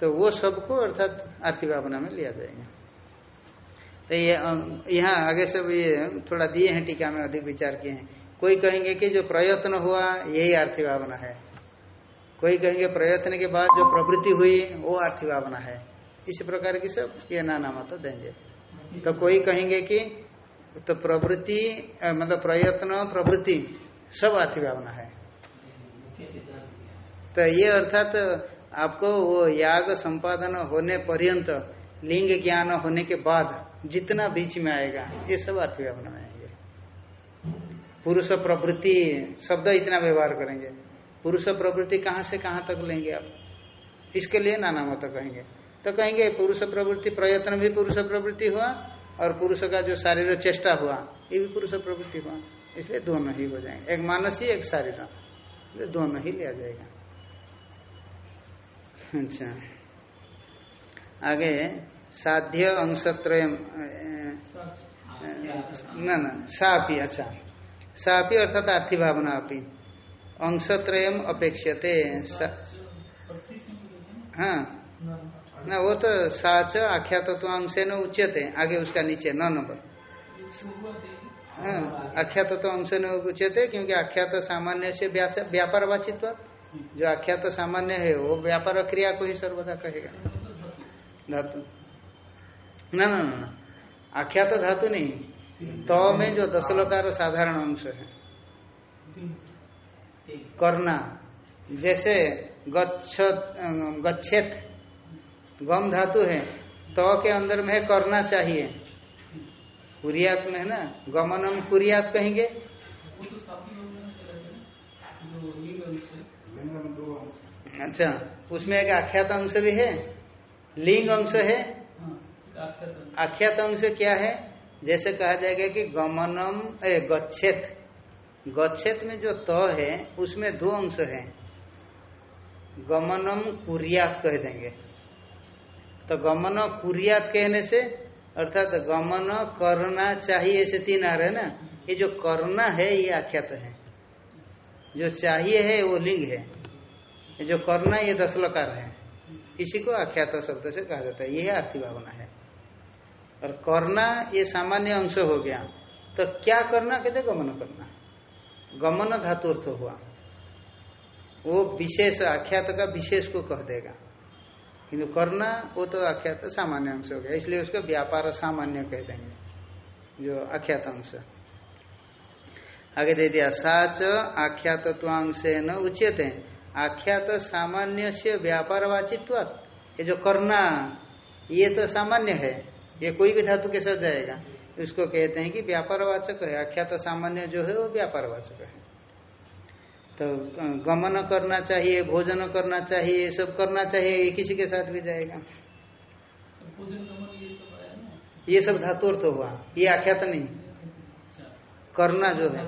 तो वो सबको अर्थात आर्थिक भावना में लिया जाएगा। तो ये यहाँ आगे सब ये थोड़ा दिए हैं, टीका में अधिक विचार किए हैं। कोई कहेंगे कि जो प्रयत्न हुआ, यही आर्थिक भावना है। कोई कहेंगे प्रयत्न के बाद जो प्रवृत्ति हुई, वो आर्थिक भावना है। इस प्रकार की सब ये नाना मत देंगे। तो कोई कहेंगे कि तो प्रवृत्ति मतलब प्रयत्न, प्रवृत्ति, सब आर्थिक भावना है। तो ये अर्थात तो आपको वो याग संपादन होने पर्यंत, लिंग ज्ञान होने के बाद जितना बीच में आएगा, ये सब आर्थिक भावना आएँगे पुरुष प्रवृत्ति शब्द इतना व्यवहार करेंगे। पुरुष प्रवृत्ति कहाँ से कहाँ तक लेंगे आप? इसके लिए नाना मत कहेंगे। तो कहेंगे पुरुष प्रवृत्ति प्रयत्न भी पुरुष प्रवृत्ति हुआ और पुरुष का जो शारीर चेष्टा हुआ ये भी पुरुष प्रवृत्ति हुआ। इसलिए दोनों ही हो जाएँगे। एक मानसी एक शारीर दोनों ही लिया जाएगा। अच्छा। आगे साध्य अंशत्रय न न सापी अच्छा। सापी अर्थात आर्थिक भावना अपनी अंशत्रय अपेक्षते हाँ। ना, वो तो साच आख्यात अंश न उच्यते। आगे उसका नीचे नौ नंबर। हाँ आख्यात अंश न उच्यते क्योंकि आख्यात सामान्य से व्यापार वाचित्व। जो आख्यात सामान्य है, वो व्यापार क्रिया को ही सर्वदा कहेगा। धातु। न न न। आख्यात धातु नहीं। तो में जो दशलोकार साधारण अंश है। करना जैसे गच्छेत गम धातु है तो के अंदर में है करना चाहिए। कुरियात में है ना? गमनम कुरियात कहेंगे। अच्छा उसमें एक आख्यात अंश भी है। लिंग अंश है। आख्यात अंश क्या है? जैसे कहा जाएगा कि गमनम, ए, गच्छेत। गच्छेत में जो त तो है, उसमें दो अंश है। गमनम कुरियात कह देंगे। तो गमन कुरियात कहने से, अर्थात गमन करना चाहिए, ऐसे तीन आ रहे ना? ये जो करना है, ये आख्यात है। जो चाहिए है, वो लिंग है। ये जो करना ये दस लकार है। इसी को आख्यात शब्द से कहा जाता है। यह आर्थिक भावना है। और करना ये सामान्य अंश हो गया। तो क्या करना? कहते गमन करना। गमन धातु अर्थ हुआ। वो विशेष आख्यात का विशेष को कह देगा। किंतु करना, वो तो आख्यात सामान्य अंश हो गया। इसलिए उसको व्यापार सामान्य कह देंगे, जो आख्यात अंश। आगे दे दिया, साच आख्यातत्वांश न उचित है आख्यात सामान्य से व्यापार वाचित्व ये जो करना, ये तो सामान्य है। ये कोई भी धातु के साथ जाएगा उसको कहते हैं कि व्यापारवाचक है आख्यात सामान्य जो है वो व्यापारवाचक है। तो गमन करना चाहिए भोजन करना चाहिए ये सब करना चाहिए ये किसी के साथ भी जाएगा। ये सब धातु अर्थ हुआ ये आख्यात नहीं। करना जो है।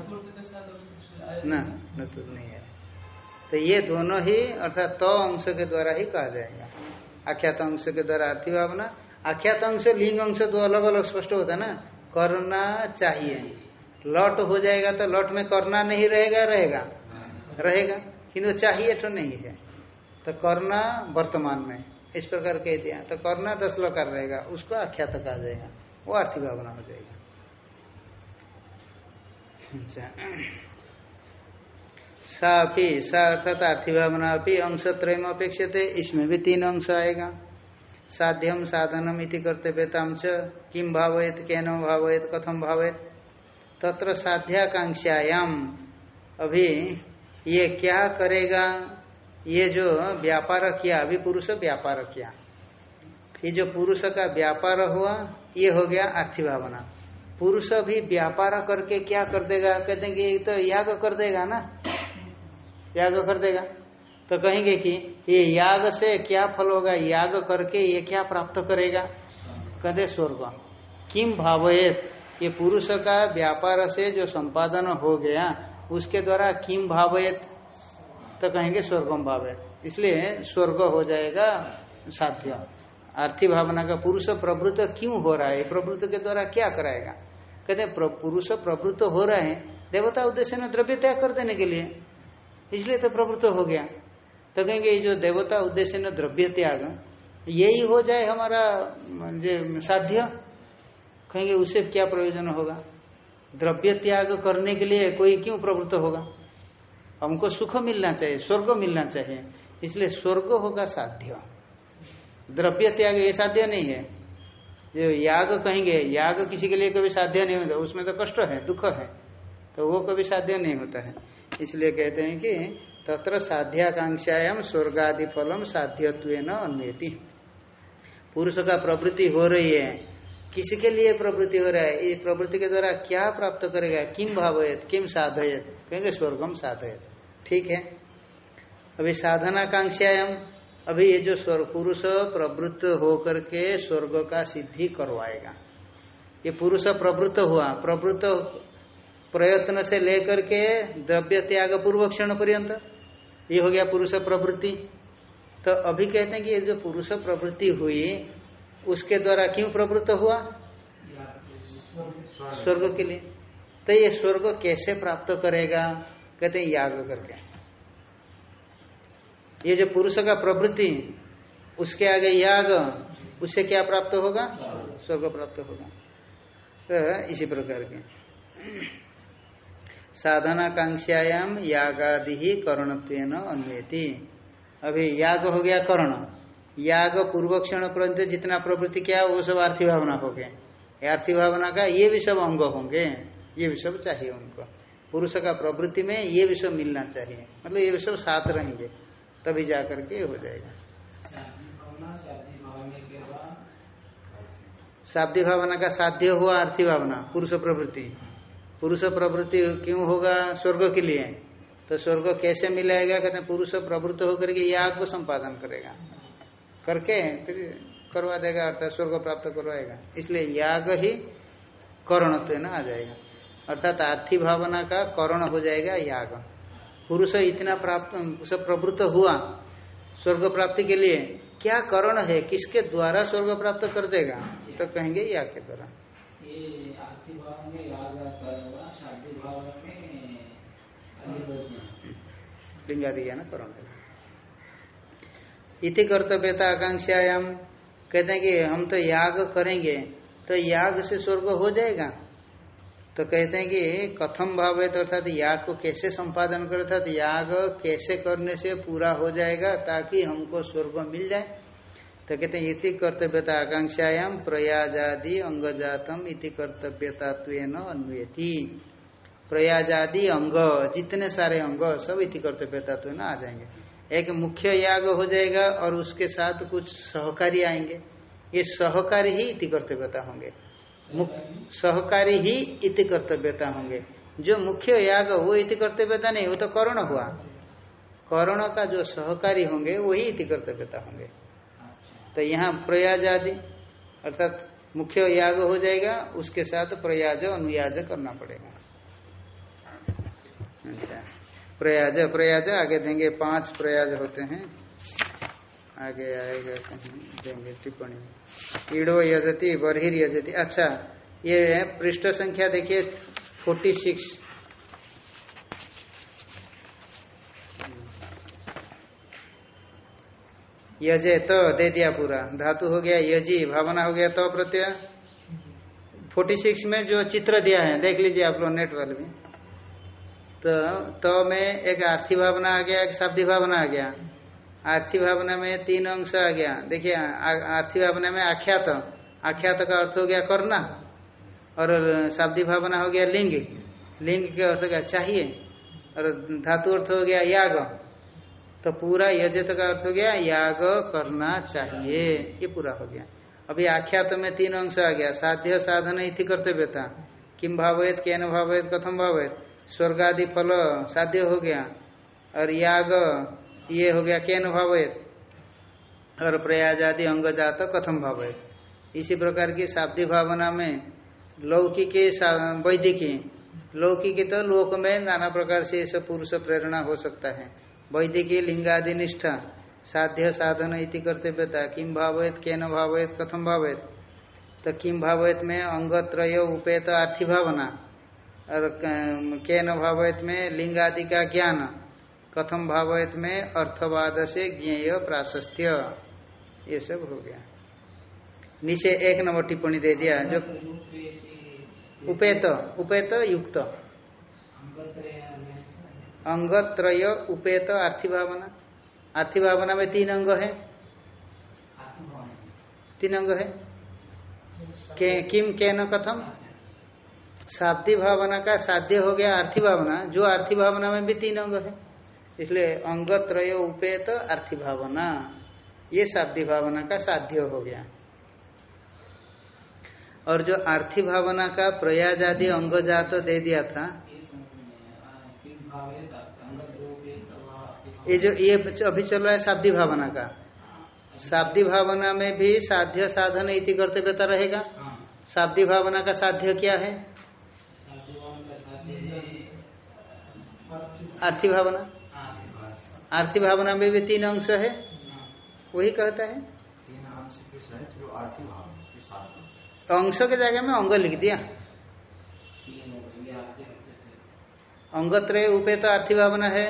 ना न तो नहीं है। तो ये दोनों ही अर्थात तो अंश के द्वारा ही कहा जाएगा। आख्यात अंश के द्वारा अर्थी भावना आख्यात अंश लिंग अंश तो अलग अलग स्पष्ट होता है ना? करना चाहिए। लट हो जाएगा तो लट में करना नहीं रहेगा रहेगा। रहेगा। किंतु चाहिए तो नहीं है। तो करना वर्तमान में। इस प्रकार कह दिया। तो करना दस लकार रहेगा। उसको आख्यात कहा जाएगा। वो आर्थिक भावना हो जाएगा। अच्छा। सा अर्थात आर्थिक भावना भी अंश त्रय में अपेक्षित। है इसमें भी तीन अंश आएगा। साध्यम साधनम इति कर्तव्यताम च किम भावयत, कैन भावयत कथम भावयत। तत्र साध्याकांक्षायाम अभी ये क्या करेगा, ये जो व्यापार किया अभी पुरुष व्यापार किया ये जो पुरुष का व्यापार हुआ, ये हो गया आर्थिक भावना पुरुष भी व्यापार करके क्या कर देगा? कहते हैं कि तो याग कर देगा ना? याग कर देगा? तो कहेंगे कि ये याग से क्या फल होगा? याग करके ये क्या प्राप्त करेगा? कहते स्वर्ग। किम भावयत? ये पुरुष का व्यापार से जो संपादन हो गया, उसके द्वारा किम भावयत? तो कहेंगे स्वर्गम भावयत। इसलिए स्वर्ग हो जाएगा साध्य। आर्थिक भावना का पुरुष प्रवृत्त क्यों हो रहा है? प्रवृत्त के द्वारा क्या कराएगा? कहते पुरुष प्रवृत्त हो रहे हैं। देवता उद्देश्य ने द्रव्य त्याग कर देने के लिए। इसलिए तो प्रवृत्त हो गया। तो कहेंगे, ये जो देवता उद्देश्य न द्रव्य त्याग, यही हो जाए हमारा साध्य? कहेंगे उससे क्या प्रयोजन होगा? द्रव्य त्याग करने के लिए कोई क्यों प्रवृत्त होगा? हमको सुख मिलना चाहिए, स्वर्ग मिलना चाहिए, इसलिए स्वर्ग होगा साध्य। द्रव्य त्याग ये साध्य नहीं है। जो याग कहेंगे, याग किसी के लिए कभी साध्य नहीं होता, उसमें तो कष्ट है, दुख है तो वो कभी साध्य नहीं होता है। इसलिए कहते हैं कि तत्र साध्याकांक्षायाम स्वर्गादि फलम साध्यत्व अन्वेति। पुरुष का प्रवृत्ति हो रही है। किसके लिए प्रवृत्ति हो रहा है? ये प्रवृत्ति के द्वारा क्या प्राप्त करेगा? किम भावयत? किम साधयत? कहेंगे स्वर्गम साधयत। ठीक है? अभी साधनाकांक्षायाम अभी ये जो स्वर्ग पुरुष प्रवृत्त होकर के स्वर्ग का सिद्धि करवाएगा। ये पुरुष प्रवृत्त हुआ। प्रवृत्त प्रयत्न से लेकर के द्रव्य त्याग पूर्व क्षण पर्यंत ये हो गया पुरुष प्रवृत्ति। तो अभी कहते हैं कि ये जो पुरुष प्रवृत्ति हुई उसके द्वारा क्यों प्रवृत्त हुआ? स्वर्ग के लिए। तो ये स्वर्ग कैसे प्राप्त करेगा? कहते हैं याग करके। ये जो पुरुष का प्रवृत्ति उसके आगे याग उससे क्या प्राप्त होगा? स्वर्ग। प्राप्त होगा। तो इसी प्रकार के। साधनाकांक्षायाम यागादि ही करणत्व अन्वेति। अभी याग हो गया कर्ण। याग पूर्व क्षण पर्यंत जितना प्रवृत्ति किया, वो सब आर्थिक भावना हो गए। आर्थिक भावना का, ये भी सब अंग होंगे। ये भी सब चाहिए उनको। पुरुष का प्रवृत्ति में ये भी सब मिलना चाहिए। मतलब ये भी सब साथ रहेंगे। तभी जाकर के हो जाएगा। शाब्दी भावना का साध्य हुआ आर्थिक भावना, पुरुष प्रवृत्ति। पुरुष प्रवृत्ति क्यों होगा स्वर्ग के लिए? तो स्वर्ग कैसे मिलाएगा कहते हैं, पुरुष प्रवृत्त होकर के याग को संपादन करेगा। करके फिर करवा देगा, अर्थात स्वर्ग प्राप्त करवाएगा। इसलिए याग ही करणत्व न आ जाएगा। अर्थात आर्थिक भावना का करण हो जाएगा याग। पुरुष इतना प्राप्त प्रवृत्त हुआ स्वर्ग प्राप्ति के लिए, क्या करण है? किसके द्वारा स्वर्ग प्राप्त कर देगा? तो कहेंगे याग के द्वारा। लिंगादि ज्ञान इति कर्तव्यता आकांक्षायाम कहते हैं कि हम तो याग करेंगे तो याग से स्वर्ग हो जाएगा। तो कहते हैं कि कथम भाव है तो अर्थात याग को कैसे संपादन करे, अर्थात याग कैसे करने से पूरा हो जाएगा, ताकि हमको स्वर्ग मिल जाए। तो कहते हैं, इति कर्तव्यता आकांक्षायाम प्रयाजादि अंगजातम इति कर्तव्यता अन्वयति प्रयाजादि अंग, जितने सारे अंग, सब इति कर्तव्य तत्व ना आ जाएँगे। एक मुख्य याग हो जाएगा और उसके साथ कुछ सहकारी आएँगे। ये सहकारी ही इति कर्तव्यता होंगे। सहकारी ही इति कर्तव्यता होंगे। जो मुख्य याग, वो इति कर्तव्यता नहीं, वो तो कर्ण हुआ। कर्ण का जो सहकारी होंगे, वही इति कर्तव्यता होंगे। तो यहाँ प्रयाज आदि अर्थात मुख्य याग हो जाएगा, उसके साथ प्रयाज अनुयाज करना पड़ेगा। अच्छा। प्रयाज प्रयाज, आगे देंगे पाँच प्रयाज होते हैं। आगे आएगा कहीं, देंगे टिप्पणी। ईडो यजती, बरहिर यजती। अच्छा ये पृष्ठ संख्या, देखिए फोर्टी सिक्स यजे तो दे दिया पूरा। धातु हो गया यजी, भावना हो गया तो प्रत्यय फोर्टी सिक्स में जो चित्र दिया है, देख लीजिए आप लोग नेट वाले में। तो तो में एक आर्थी भावना आ गया, एक शाब्दी भावना आ गया। आर्थी भावना में तीन अंश आ गया। देखिए आर्थी भावना में आख्यात। आख्यात का अर्थ हो गया करना और शाब्दी भावना हो गया लिंग। लिंग के अर्थ क्या चाहिए, और धातु अर्थ हो गया याग। तो पूरा यजत का अर्थ हो गया याग करना चाहिए, ये पूरा हो गया। अभी आख्यात में तीन अंश आ गया। साध्य साधन इति कर्तव्यता। किम भावेत कैन भावेत कथम भावेत स्वर्ग आदि फल साध्य हो गया और याग ये हो गया कैन भावेत और प्रयाज आदि अंग जात कथम भावेत इसी प्रकार की शाब्दी भावना में लौकिक वैदिकी, लौकिक तो लोक में नाना प्रकार से ऐसा पुरुष प्रेरणा हो सकता है। वैदिकी लिंगादि निष्ठा साध्य साधन इति कर्तव्यता किम भावेत केन भावित कथम भावेत तो किम भावेत में अंगत्रय, उपेत आर्थी और केन भावेत में लिंगादि का ज्ञान कथम भावेत में अर्थवाद से ज्ञेय प्राशस्त्य। ये सब हो गया। नीचे एक नंबर टिप्पणी दे दिया जो उपेत उपेत युक्त। अंगत्रय उपेत आर्थी भावना आर्थी भावना में तीन अंग है। तीन अंग है। के, किम के न कथम? शाब्दी भावना का साध्य हो गया आर्थी भावना। जो आर्थी भावना में भी तीन अंग है। इसलिए अंग त्रय उपेत आर्थी भावना। ये शाब्दी भावना का साध्य हो गया। और जो आर्थी भावना का प्रयाज आदि अंग जात दे दिया था ये जो ये अभी चल रहा है शाब्दी भावना का। शाब्दी भावना में भी साध्य साधन इति कर्तव्यता रहेगा। शाब्दी भावना का साध्य क्या है? आर्थी भावना? आर्थी भावना में भी तीन अंश है। वही कहता है। अंश के जगह में अंग लिख दिया। अंगत्रय उपे तो आर्थी भावना है।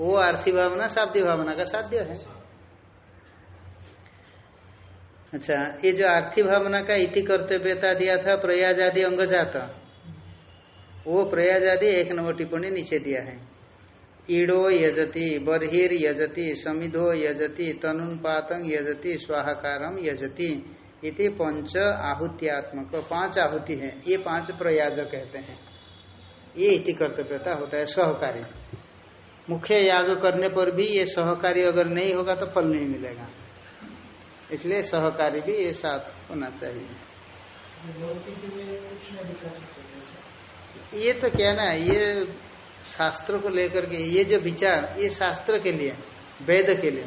वो आर्थी भावना शाब्दी भावना का साध्य है। अच्छा ये जो आर्थी भावना का इति कर्तव्यता दिया था प्रयाज आदि अंग जाता वो प्रयाज आदि एक नंबर टिप्पणी नीचे दिया है। ईडो यजति बर्हिर यजति समिधो यजति तनुपातं यजति स्वाहाकारम यजति इति पंच आहुत्यात्मक पाँच आहुति है। ये पाँच प्रयाज कहते हैं। ये इति कर्तव्यता होता है सहकारी। मुख्य याग करने पर भी ये सहकारी अगर नहीं होगा तो फल नहीं मिलेगा। इसलिए सहकारी भी ये साथ होना चाहिए। ये तो क्या ना ये शास्त्र को लेकर के, ये जो विचार, ये शास्त्र के लिए, वेद के लिए,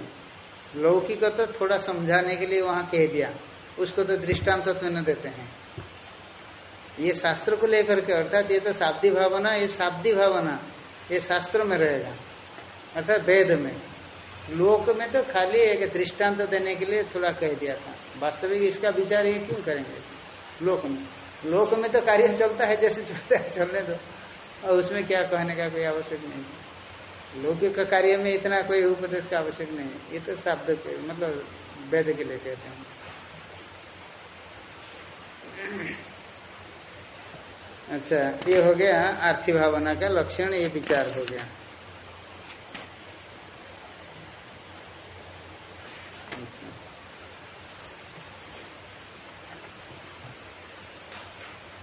लौकिक तो थोड़ा समझाने के लिए वहाँ कह दिया, उसको तो दृष्टांत तो न देते हैं। ये शास्त्र को लेकर के, अर्थात ये तो शाब्दी भावना, ये शाब्दी भावना, ये शास्त्र में रहेगा। अर्थात वेद में। लोक में तो खाली एक दृष्टांत तो देने के लिए थोड़ा कह दिया था। वास्तविक इसका विचार ये क्यों करेंगे? लोक में। लोक में तो कार्य चलता है, जैसे चलता है, चलने दो। और उसमें क्या कहने का कोई आवश्यक नहीं। लौकिक कार्य में इतना कोई उपदेश का आवश्यक नहीं। ये तो शब्द के मतलब वेद के लिए कहते हैं। अच्छा ये हो गया आर्थिक भावना का लक्षण, ये विचार हो गया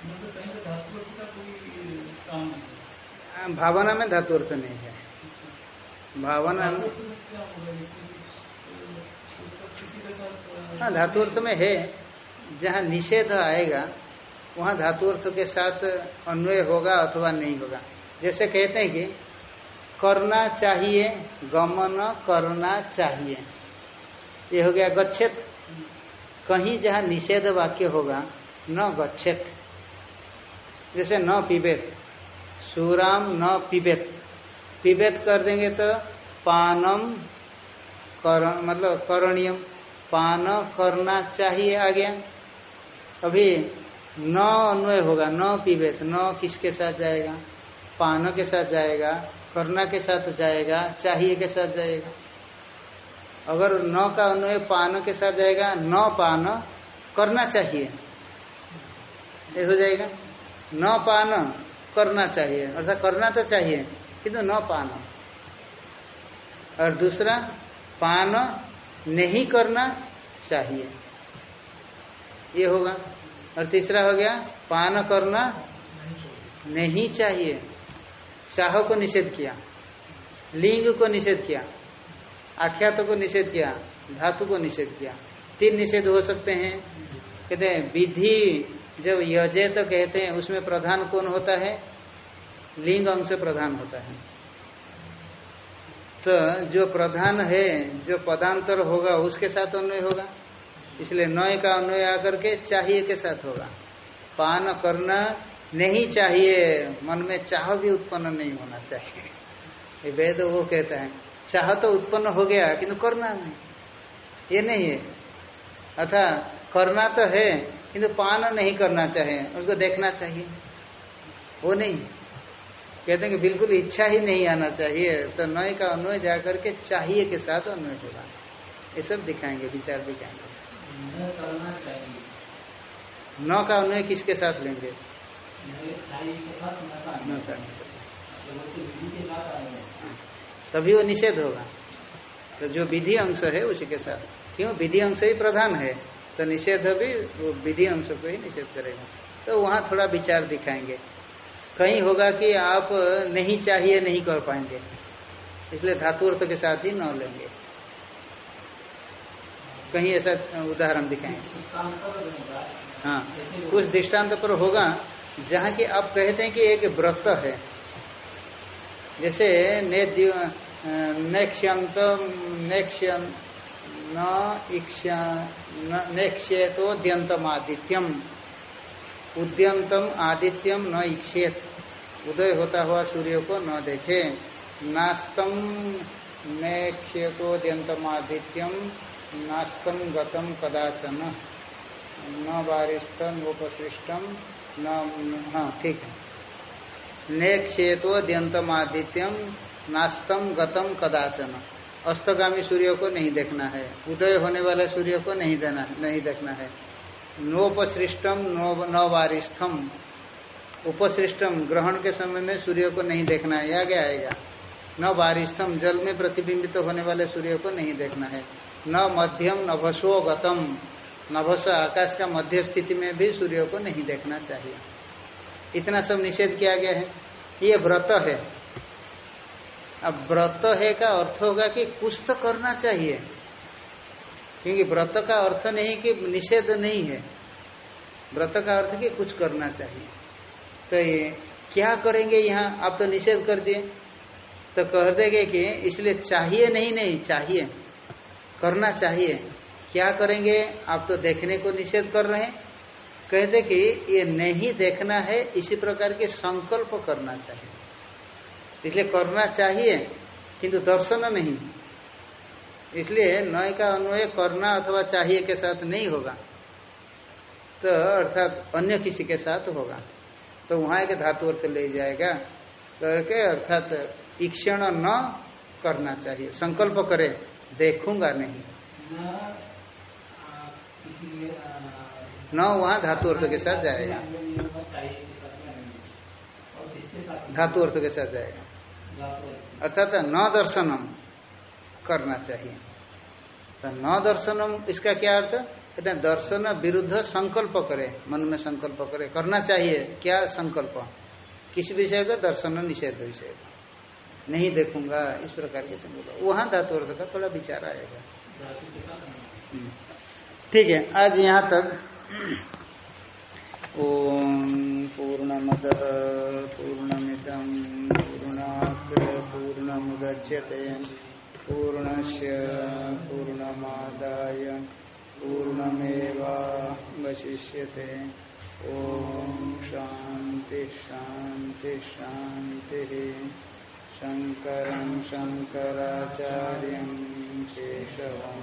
मतलब कहीं पर धातु अर्थ का कोई काम नहीं है। आ, भावना में धातु अर्थ नहीं है। भावना हाँ धातु अर्थ में है। जहाँ निषेध आएगा, वहाँ धातु अर्थ के साथ अन्वय होगा अथवा नहीं होगा। जैसे कहते हैं कि, करना चाहिए, गमन करना चाहिए। ये हो गया गच्छेत कहीं जहाँ निषेध वाक्य होगा, न गच्छेत जैसे न पिबेत सुराम न पिबेत। पिबेत कर देंगे तो पानम कर मतलब करणीयम। पान करना चाहिए आ गया अभी न अन्वय होगा, न पिबेत, न किसके साथ जाएगा? पान के साथ जाएगा, करना के साथ जाएगा, चाहिए के साथ जाएगा। अगर न का अन्वय पान के साथ जाएगा, न पान करना चाहिए। ये हो जाएगा। न पान करना चाहिए। अर्थात करना तो चाहिए, किंतु न पान। और दूसरा, पान नहीं करना चाहिए। ये होगा। और तीसरा हो गया, पान करना नहीं चाहिए। चाह को निषेध किया, लिंग को निषेध किया, आख्यात को निषेध किया, धातु को निषेध किया। तीन निषेध हो सकते हैं। कहते हैं, विधि जब यजे तो कहते हैं, उसमें प्रधान कौन होता है? लिंग अंश प्रधान होता है। तो जो प्रधान है, जो पदांतर होगा, उसके साथ अन्वय होगा। इसलिए नय का अन्वय आकर के चाहिए के साथ होगा। पान करना नहीं चाहिए, मन में चाह भी उत्पन्न नहीं होना चाहिए। ये वेद वो कहता है, चाह तो उत्पन्न हो गया, किंतु करना नहीं। ये नहीं है। अथा, करना तो है किंतु पान नहीं करना चाहिए उसको देखना चाहिए। वो नहीं। कहते हैं कि बिल्कुल इच्छा ही नहीं आना चाहिए। तो नय का अन्वय जाकर के चाहिए के साथ अन्वय होगा ये सब दिखाएँगे विचार दिखाएँगे। न करना चाहिए। न का अन्वय किसके साथ लेंगे? न। तो तो तभी वो निषेध होगा। तो जो विधि अंश है उसी के साथ। क्यों? विधि अंश ही प्रधान है। तो निषेध भी, वो विधि अंश को ही निषेध करेगा। तो वहाँ थोड़ा विचार दिखाएँगे। कहीं होगा कि आप नहीं चाहिए, नहीं कर पाएँगे। इसलिए धातु अर्थ के साथ ही न लेंगे। कहीं ऐसा उदाहरण दिखाएँगे। हाँ कुछ दृष्टांत पर होगा, जहाँ की आप कहते हैं कि एक व्रत है। जैसे ने नेक्ष्यंत नेक्ष्यन न आदित्यम उद्यंतम आदित्यम न इक्षेत उदय होता हुआ सूर्य को न देखे। नास्तम नेक्ष्यतो द्यंतम आदित्यम नास्तम गतम कदाचन। न बारिस्तम उपसृष्टम न हाँ ठीक है। नेक्षेतो द्यंतम आदित्यम नास्तम गतम कदाचन। अस्तगामी सूर्य को नहीं देखना है। उदय होने वाले सूर्य को नहीं देना, नहीं देखना है। नोपसृष्टम नवारिस्थम उपसृष्टम ग्रहण के समय में सूर्य को नहीं देखना है, आगे आएगा। न वारिस्थम जल में प्रतिबिंबित तो होने वाले सूर्य को नहीं देखना है। न मध्यम नभसो गतम नभस आकाश का मध्य स्थिति में भी सूर्य को नहीं देखना चाहिए। इतना सब निषेध किया गया है। ये व्रत है। अब व्रत है का अर्थ होगा कि कुछ तो करना चाहिए। क्योंकि व्रत का अर्थ नहीं कि निषेध नहीं है। व्रत का अर्थ कि कुछ करना चाहिए। तो ये क्या करेंगे यहाँ? आप तो निषेध कर दिए। तो कह देंगे कि इसलिए चाहिए नहीं नहीं, चाहिए। करना चाहिए। क्या करेंगे? आप तो देखने को निषेध कर रहे हैं। कहते कि ये नहीं देखना है, इसी प्रकार के संकल्प करना चाहिए। इसलिए करना चाहिए किंतु दर्शन नहीं। इसलिए नय का अन्वय करना अथवा चाहिए के साथ नहीं होगा। तो अर्थात अन्य किसी के साथ होगा। तो वहाँ एक धातु अर्थ ले जाएगा। करके अर्थात ईक्षण न करना चाहिए। संकल्प करे देखूँगा नहीं। न वहाँ धातु अर्थ के साथ जाएगा नियम का चाहिए के साथ में नहीं। और किसके साथ में? धातु अर्थ के साथ जाएगा? अर्थात न दर्शनम करना चाहिए। तो न दर्शनम इसका क्या अर्थ? कहते हैं दर्शन विरुद्ध संकल्प करे मन में संकल्प करे। करना चाहिए क्या संकल्प? किस विषय का? दर्शन निषेध विषय का। नहीं देखूँगा इस प्रकार के संकल्प। वहाँ धातु अर्थ का थोड़ा विचार आएगा। हम्म। ठीक है आज यहाँ तक पूर्णमद पूर्णमिदम पूर्णात् पूर्णमुदच्यते। पूर्णस्य पूर्णमादाय पूर्णमेवावशिष्यते। ओम शांति शांति शांति। शंकरं शंकराचार्यं केशवं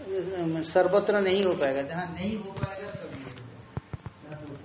सर्वत्र नहीं हो पाएगा जहाँ नहीं हो पाएगा तब नहीं।